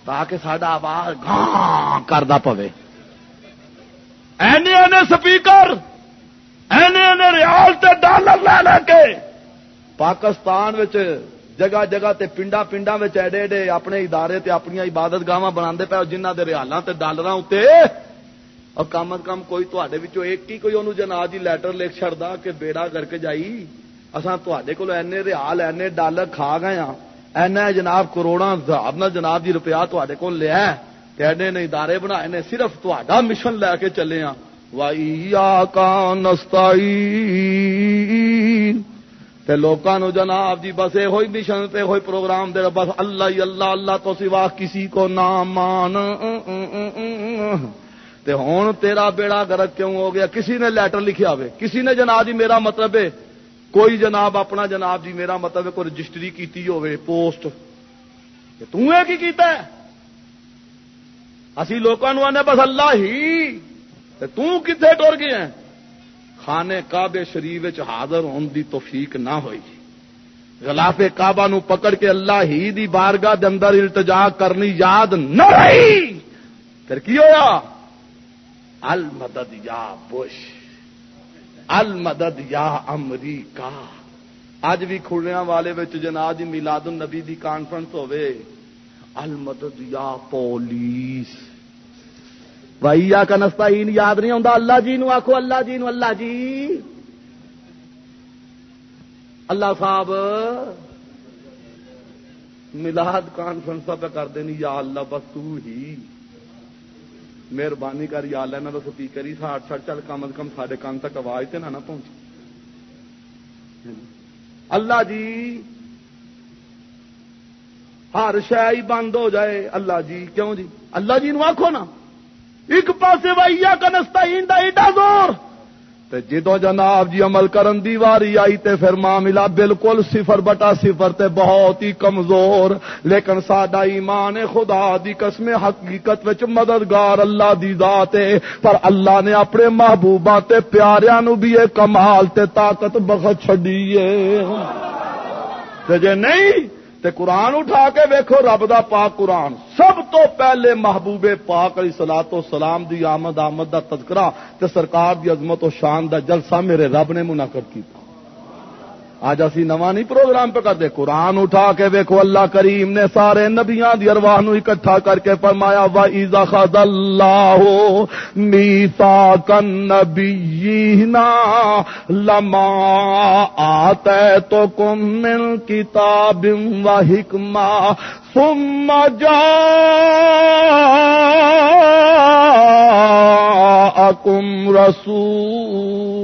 S2: تاکہ سڈا آواز گاں کردا پوے اینے اینے سپیکر اینے اینے ریال تے ڈالر لے لے کے پاکستان جگہ جگہ تے پنڈا پنڈا ایڈے ایڈے اپنے ادارے تے اپنی عبادت گاواں بنا پے جنہ کے ریالوں تے ڈالر اتنے اور کم از کم کوئی تے ایک ہی کوئی انہوں جناب جی لیٹر لکھ چڑتا کہ بیڑا کر کے جائی اصا تے کو ریال اینے ڈالر کھا گئے ہاں اینا جناب کروڑا نہ جناب جی روپیہ تے کو لیا کہ نے ادارے بنائے نے صرف تا مشن لے کے چلے ہاں وائی کا نستائی تے لوکاں جناب جی بس یہ ہوئی مشن تے ہوئی پروگرام دے بس اللہ ہی اللہ اللہ تو سوا کسی کو نہ مان۔ تے ہون تیرا بیڑا گرک کیوں ہو گیا؟ کسی نے لیٹر لکھیا ہوئے، کسی نے جناب جی میرا مطلب ہے، کوئی جناب اپنا جناب جی میرا مطلب ہے، کوئی رجسٹری کیتی ہوئے پوسٹ تو کی کیتا ہے؟ اسی لوکاں آنے بس اللہ ہی۔ تے تو کتنے ٹر گئے ہیں؟ خانے کعبے شریف حاضر ہون دی توفیق نہ ہوئی۔ غلاف کعبہ نو پکڑ کے اللہ ہی دی بارگاہ دے اندر التجا کرنی یاد نہ رہی۔ پھر کی ہوا المدد یا بش۔ المدد یا امریکہ۔ اج بھی کھڑیا والے جناب جی میلاد النبی دی کانفرنس ہوئے المدد یا پولیس۔ بھائی کا نستا یاد نہیں آتا اللہ جی نو آخو اللہ جی نو، اللہ جی۔ اللہ صاحب ملاد کانفرنس پہ کر دینی، یا اللہ بس تو ہی۔ مہربانی کر، یا اللہ نہ سپیکر ہی ساٹھ ساٹھ چل کم از کم سارے کان تک آواز تے نہ پہنچ اللہ جی ہر شہ بند ہو جائے، اللہ جی کیوں جی؟ اللہ جی نو آخو نا۔ ایک پاسے وائیا کا نستا ایڈا زور۔ جدو جناب جی عمل کرن دی واری آئی تے پھر معاملہ بالکل صفر بٹا صفر تے بہت ہی کمزور۔ لیکن ساڈا ایمان خدا دی قسم، حقیقت وچ مددگار اللہ دی ذات ہے۔ پر اللہ نے اپنے محبوبہ تے پیاریاں نو بھی یہ کمال تے طاقت بخت چھڈی ہے۔ جے نہیں تے قرآن اٹھا کے ویکھو رب دا پاک قرآن۔ سب تو پہلے محبوب پاک علی سلا تو سلام دی آمد آمد دا تذکرہ تے سرکار دی عظمت و شان دا جلسہ میرے رب نے منعقد کیا آج اسی نواں نہیں پروگرام پہ کرتے قرآن اٹھا کے ویکو اللہ کریم نے سارے نبیاں دی ارواح نو اکٹھا کر کے فرمایا وا ایزا خد اللہ میتا کن لما آتے تو کم من کتاب و حکمہ ثم جا رسول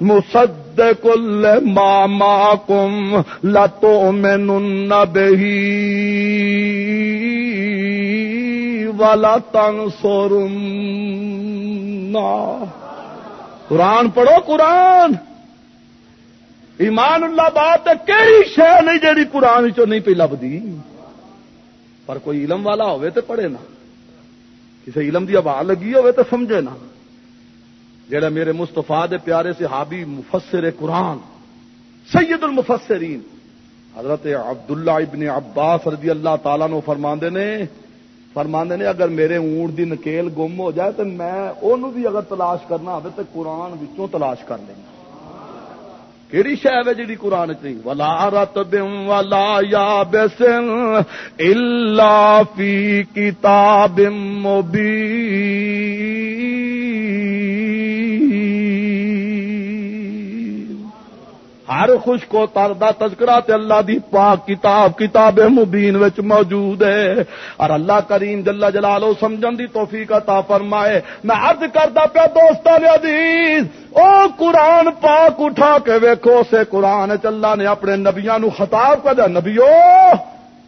S2: مصدق ما معكم لتؤمنن به ولا تنصرن قرآن پڑھو، قرآن. ایمان اللہ بات کہڑی شہ نہیں جیڑی قرآن چو نہیں پہ لبھی پر کوئی علم والا ہوئے تو پڑھے نا۔ کسی علم دی آواز لگی ہوئے تو سمجھے نا۔ جڑا میرے مستفا دے پیارے سے ہابی مفسر قرآن، سید المفسرین، حضرت عبداللہ ابن عباس رضی اللہ تعالیٰ نو فرماندے نے فرماندے نے اگر میرے اونٹ دی نکیل گم ہو جائے تو میں انہوں بھی اگر تلاش کرنا ہو تو قرآن وچوں تلاش کر لینا کہڑی شہ ہے جی قرآن چ ولا رت بم ولا یا بسن الا فی کتاب مبین ہر خوش کو تردا تذکرہ تے اللہ دی پاک کتاب کتاب مبین وچ موجود ہے۔ اور اللہ کریم جل جلالو سمجھن دی توفیق عطا فرمائے۔ میں عرض کردا پیا دوستان عزیز، او قرآن پاک اٹھا کے ویکھو سے قرآن چ اللہ نے اپنے نبیاں نو خطاب کر نبیو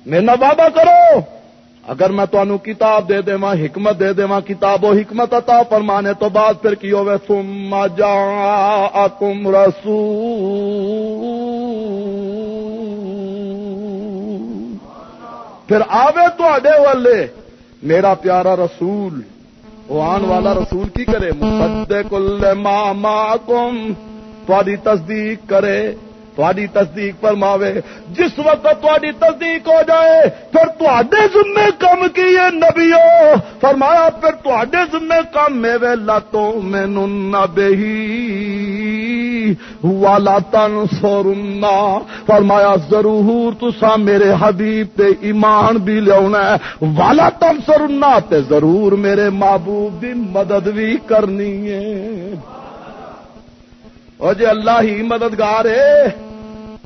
S2: میرا وعدہ کرو۔ اگر میں تمہوں کتاب دے دے حکمت دے دے کتاب و حکمت عطا فرمانے تو بعد پھر کی ہوئے؟ سم جا کم رسو پھر آوے تو والے، میرا پیارا رسول وہ آن والا رسول کی کرے؟ مصدق کل ماما کم تاری تصدیق کرے۔ تھوڑی تصدیق فرماوے۔ جس وقت تھوڑی تصدیق ہو جائے، پھر تے ذمے کم کیے نبیو۔ فرمایا، پھر تے ذمے کم میرے لاتوں مینو نبی والا تن سورنا فرمایا، ضرور تسا میرے حبیب تے ایمان بھی لیا والا تن سورنا تے ضرور میرے محبوب دی مدد بھی کرنی ہے۔ جی اللہ ہی مددگار ہے،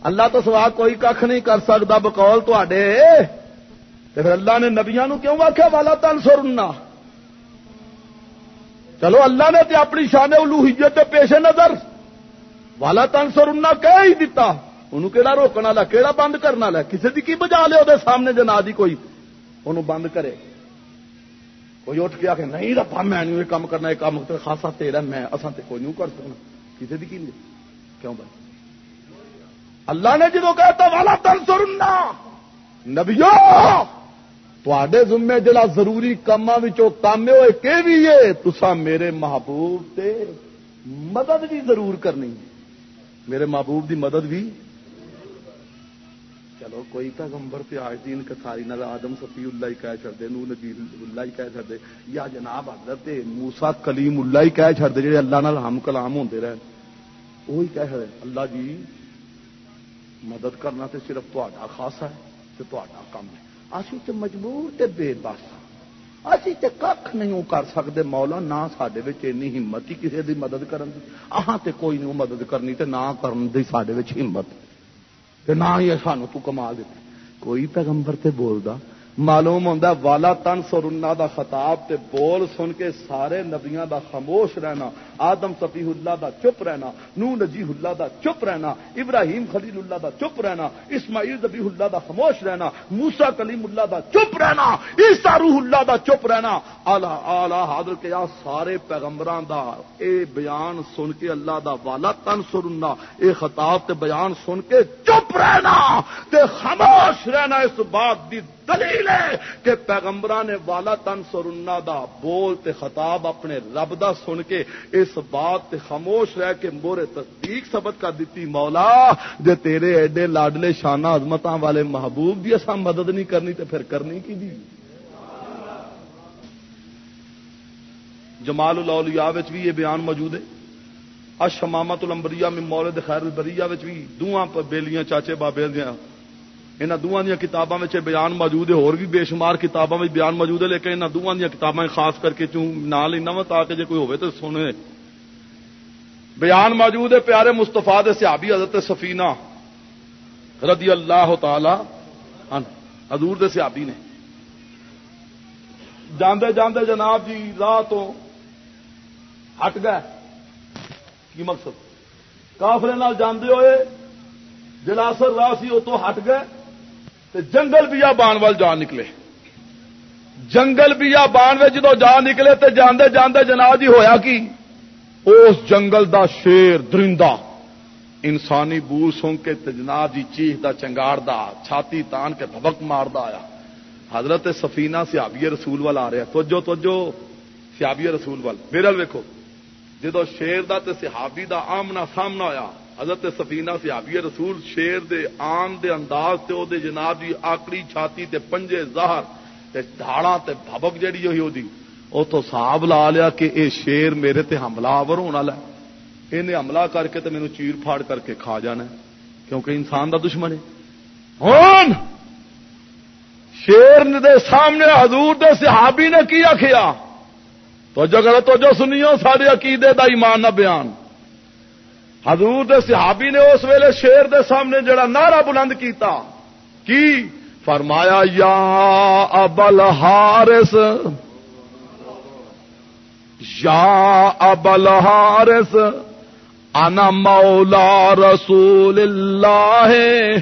S2: اللہ تو سوا کوئی کھ نہیں کر سکتا بکول تے پھر اللہ نے نبیا نو کیوں آخیا والا تن سرنا چلو اللہ نے تے اپنی شان الوحیت پیش نظر۔ والا تن سرنا کہہ ہی دتا۔ انہوں کہڑا روکنا لا کہڑا بند کرنا لا کسی کی کی بجا لے وہ سامنے جنا دی کوئی؟ انہوں بند کرے۔ کوئی اٹھ کے آ کے نہیں رپا میں یہ کام کرنا، یہ کام خاصا تیرا، میں اصل تے کوئی نہیں کر سکنا۔ کسی کی کیوں بھائی اللہ نے جدو کہتا والا تن سرنا نبیو تے ذمے جڑا ضروری کام کام ہوئے کہ بھی ہے تسا میرے محبوب تے مدد بھی ضرور کرنی ہے۔ میرے محبوب دی مدد بھی چلو، کوئی پیغمبر پہ آج دین کساری نہ آدم سفی اللہ ہی کہہ چڑتے نو نبیر اللہ ہی کہہ چڑتے یا جناب حضرت موسا کلیم اللہ ہی کہہ چڑتے جڑے اللہ نال ہم کلام ہوتے رہے وہی کہہ رہے اللہ جی مدد کرنا تے صرف تا خاصا ہے تے تو کام ہے۔ اسی تے مجبور تے بے بس ہاں۔ اسی تے کھ نہیں کر سکتے مولا، نہ سڈے اینی ہمت ہی کسی دی مدد کرن دی۔ اہاں تے کوئی نہیں مدد کرنی تے نہ کرن دی سڈے ہمت۔ نہ ہی سانو تو کما دیتی کوئی پیغمبر تے بولدا معلوم ہوتا والا تن سرنا دا خطاب تے بول سن کے سارے نبیاں دا خاموش رہنا، آدم سفی اللہ دا چپ رہنا نو نجی اللہ دا چپ رہنا، ابراہیم خلیل اللہ دا چپ رہنا، اسماعیل نبی اللہ دا خاموش رہنا موسا کلیم اللہ دا چپ رہنا عیسا روح اللہ دا چپ رہنا۔ آلہ آلہ حاضر کے یا سارے پیغمبران دا اے بیان سن کے اللہ دا والا تن سرنا اے خطاب تے بیان سن کے چپ رہنا، تے خاموش رہنا اس بات دی دلیل ہے کہ پیغمبر نے والا تن سرنا دا بول تے خطاب اپنے رب دا سن کے اس بات تے خاموش رہ کے مورے تصدیق سبت کر دیتی، مولا، جے تیرے ایڈے لاڈلے شانہ عظمت والے محبوب بھی اصا مدد نہیں کرنی تے پھر کرنی کی دی؟ جمال الاولیاء وچ بھی یہ بیان موجود ہے۔ اشمامت الانبریاء میں مولد خیر البریہ وچ بھی دوواں پر بیلیاں، چاچے بابے دیاں یہاں دونوں دیا کتابوں میں بیان موجود ہے اور بھی بے شمار کتابوں میں بیان موجود ہے، لیکن یہاں دونوں دیا کتابیں خاص کر کے چوں نہ لینا وا تاکہ جی کوئی ہوئے تو سنے۔ بیان موجود ہے پیارے مستفا دے سیابی حضرت سفینہ رضی اللہ تعالی حضور دے سیابی نے۔ جاندے جاندے جناب جی راہ تو ہٹ گئے۔ کی مقصد؟ کافرے نال جاندے ہوئے جلاسر راہ سی، وہ تو ہٹ گئے۔ جنگل بیا بان وال جان نکلے۔ جنگل بیا بان جدو جان نکلے تو جاندے جاندے جناب جی ہویا کی؟ اس جنگل دا شیر درندہ۔ انسانی بو سن کے جناب جی چیخ دا چنگار دا، چھاتی تان کے دبک مار دا آیا۔ حضرت سفینہ سیابی رسول وال آ رہا توجہ توجہ۔ سیابی رسول وال۔ میرے ویکو جدو شیر دا تے صحابی دا آمنا سامنا ہویا حضرت سفینہ سے آبی رسول شیر دے آن دے انداز تے او دے جناب دی آکڑی چھاتی تے پنجے زہر تے دھاڑا تے بھبک جڑی ہوئی او دی او تو صاحب لا لیا کہ اے شیر میرے تے حملہ آور ہونا لے۔ انہیں حملہ کر کے تے مینوں چیر پھاڑ کر کے کھا جانا ہے۔ کیونکہ انسان دا دشمن ہے۔ ہون! شیر دے سامنے حضور دے صحابی نے کیا کیا تو جو تو جو سنیو سارے عقیدے دا ایمان نہ بیان۔ حضور دے صحابی نے اس ویلے شیر دے سامنے جڑا نعرہ بلند کیتا۔ کی؟ فرمایا، یا ابل ہارس یا ابل ہارس انا مولا رسول اللہ۔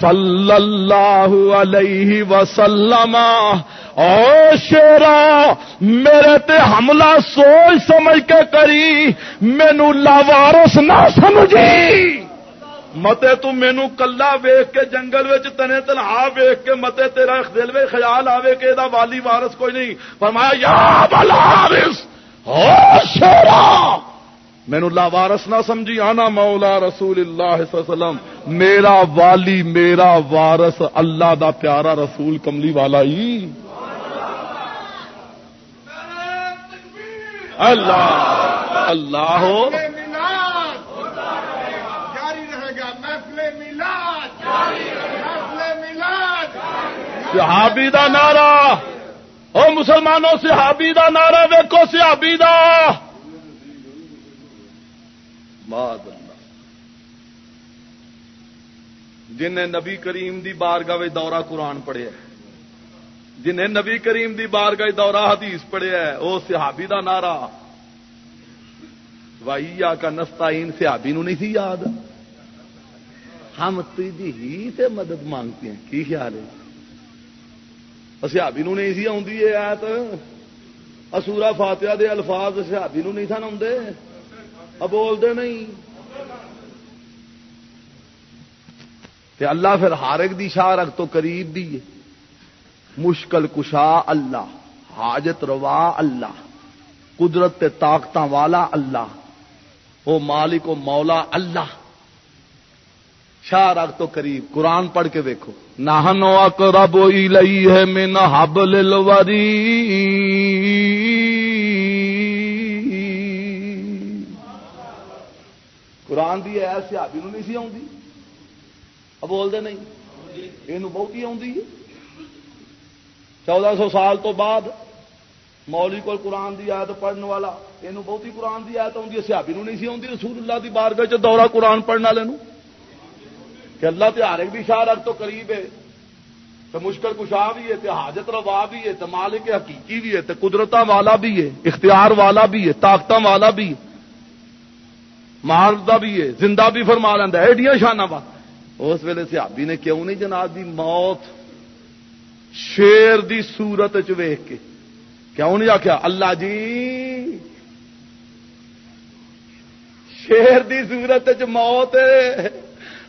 S2: صلی اللہ علیہ وسلم او شیرا، میرے تے حملہ سوچ سمجھ کے کری مینو لاوارس نہ سمجھی۔ متے تو مینو کلا ویخ کے جنگل تنے تنہا ویخ کے متے تیرا دل میں خیال آوے کہ دا والی وارس کوئی نہیں۔ فرمایا، یا بلارس او شیرا! مینو لاوارس نہ سمجھی آنا مولا رسول اللہ صلی اللہ علیہ وسلم۔ میرا والی، میرا وارس اللہ دا پیارا رسول کملی والا ہی۔ اللہ اللہ ہو۔ صحابی دا نعرہ۔ او مسلمانوں، صحابی دا نعرہ ویکو صحابی دا۔ ماد اللہ جنہیں نبی کریم دی بارگاہ دورہ قرآن پڑھیا جنہیں نبی کریم دی بارگاہ دورہ حدیث پڑھیا ہے وہ صحابی دا نعرہ وائی کا نستعین صحابی نو نہیں تھی یاد ہم تیجی ہی سے مدد مانگتے ہیں کی خیال ہے سیابی نو نہیں سی آئی ایت اسورا فاتحہ دے الفاظ سیابی نو نہیں سن آتے آدھے بولتے نہیں۔ تے اللہ پھر ہارک دی شاہ تو قریب بھی ہے۔ مشکل کشا اللہ، حاجت روا اللہ، قدرت تے طاقت والا اللہ، او مالک و مولا اللہ۔ شاہ رکھ تو قریب۔ قرآن پڑھ کے دیکھو۔ نہ اقرب الیہ ہے میں نہ حبل الوری قرآن دی ہے، سیابی نہیں سی آتی بولتے نہیں یہ بہت ہی آتی ہے چودہ سو سال تو بعد مولی کو قرآن دی آیت پڑھنے والا یہ بہت ہی قرآن دی آیت آتی سیابی نہیں سی آتی رسول اللہ دی بارگاہ چ دورہ قرآن پڑھنے والے کہ اللہ تہار بھی شاہ رکھ تو قریب ہے۔ تو مشکل کشا بھی ہے تو حاجت روا بھی ہے تو مالک حقیقی بھی ہے تو قدرت والا بھی ہے، اختیار والا بھی ہے طاقت والا بھی ہے۔ مارتا بھی ہے، زندہ بھی فرما لینا ایڈیاں شانہ بات۔ اس ویلے سیابی نے کیوں نہیں جناب دی موت شیر دی صورت ویخ کے؟ کیوں نہیں آخیا اللہ جی شیر دی صورت چ موت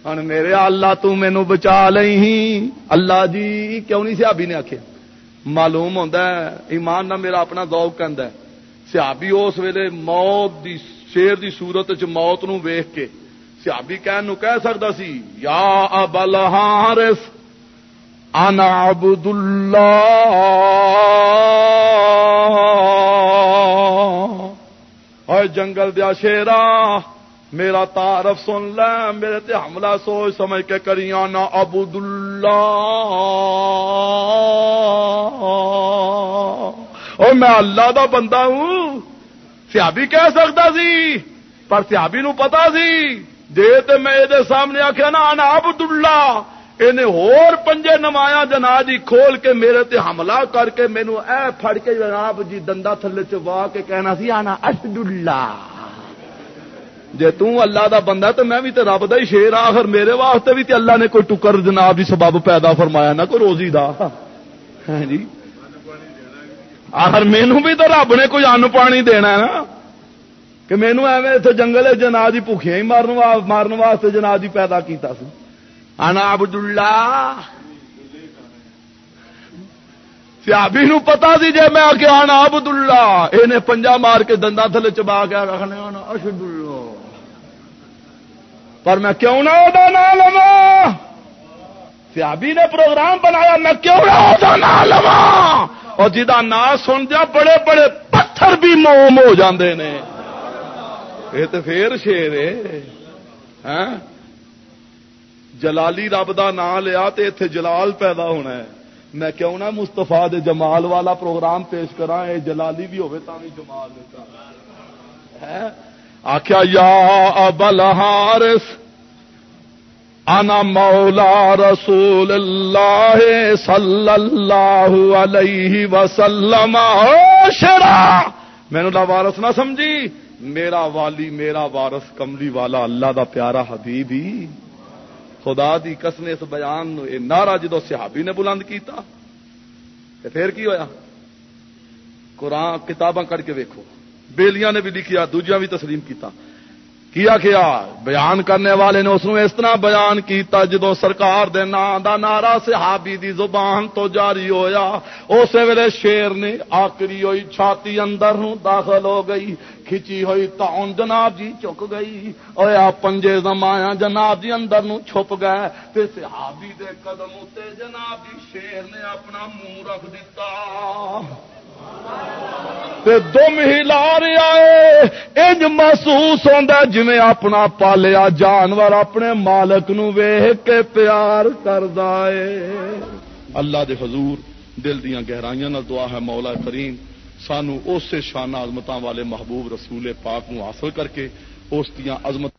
S2: ہوں میرے اللہ تو مینو بچا لئی۔ اللہ جی کیوں نہیں سیابی نے آخیا معلوم ہوتا ہے، ایمان نہ میرا اپنا ذوق کہ سیابی اس ویلے موت دی شیر دی صورت چ موت نو ویخ کے سیابی کہن کہہ سکتا سی، یا ابل ہارس انا عبد اللہ۔ اور جنگل دیا شیرا میرا تعارف سن لے، میرے تے حملہ سوچ سمجھ کے کری آنا عبد اللہ۔ اور میں اللہ دا بندہ ہوں۔ سیابی کہہ سکتا سی، پر سیابی نو پتا سی۔ جی تو میں یہ سامنے آخیا نا آنا عبد اللہ انہیں ہور پنجے نمایا جناب جی کھول کے میرے تے حملہ کر کے مینو اے پھڑ کے جناب جی دندا تھلے چوا کے کہنا سی آنا اشد اللہ جی اللہ دا بندہ تو میں بھی تے رب دا ہی شیر آخر میرے واسطے بھی تے اللہ نے کوئی ٹکر جناب جی سبب پیدا فرمایا، نہ کوئی روزی دا۔ ہاں جی۔ آخر مینو بھی تو رب نے کوئی ان پانی دینا ہے نا کہ مینو ایویں اتنے جنگل جنا جی بھوکھیا ہی مارن مارن واسطے جنا جی پیدا کیتا سی آنا عبد اللہ سیابی نو پتا سی جی میں آ کے آنا عبد اللہ یہ پنجا مار کے دندا تھلے چبا کے رکھنے اشد اللہ پر میں کیوں نہ نہ لوا سیابی نے پروگرام بنایا، میں کیوں نہ نہ لوا اور جی جا نا سن جا، بڑے بڑے پتھر بھی موم ہو جاندے نے۔ یہ تو پھر شیر ہے ہاں؟ جلالی رب کا نام لیا تو اتے جلال پیدا ہونا ہے۔ میں کیوں نہ مستفا دے جمال والا پروگرام پیش کرا یہ جلالی بھی ہوے بھی جمال آخیا ہاں؟ یا ابل ہارس انا مولا رسول اللہ صلی اللہ علیہ وسلم شرا مینو وارس نہ سمجھی۔ میرا والی، میرا وارس کملی والا اللہ دا پیارا حبیب ہی۔ خدا دی قسم، اس بیان نو اے نعرہ جدو صحابی نے بلند کیتا۔ تے پھر کی ہویا؟ قرآن کتاباں کر کے ویکھو۔ بیلیاں نے بھی لکھیا، دوجیاں بھی تسلیم کیتا۔ کیا کیا؟ بیان کرنے والے نے اس نے اس طرح بیان کیتا جدو سرکار دے نا دا نارا صحابی دی زبان تو جاری ہویا۔ اس ویلے شیر نے آکری ہوئی، چھاتی اندر ہوں داخل ہو گئی، کھچی ہوئی تاؤن جناب جی چک گئی۔ اور آپ پنجے زمایا جناب جی اندر نو چھپ گئے۔ تے صحابی دے قدم تے جناب جی شیر نے اپنا منہ رکھ دیتا۔ دم ہی لا رہا ہے انج محسوس ہوتا جی اپنا پالیا جانور اپنے مالک نو ویخ کے پیار کردا ہے۔ اللہ دے حضور دل دیا گہرائیاں دعا ہے مولا کریم۔ سانو اس شان عظمت والے محبوب رسول پاک نو حاصل کر کے اس دیا عظمت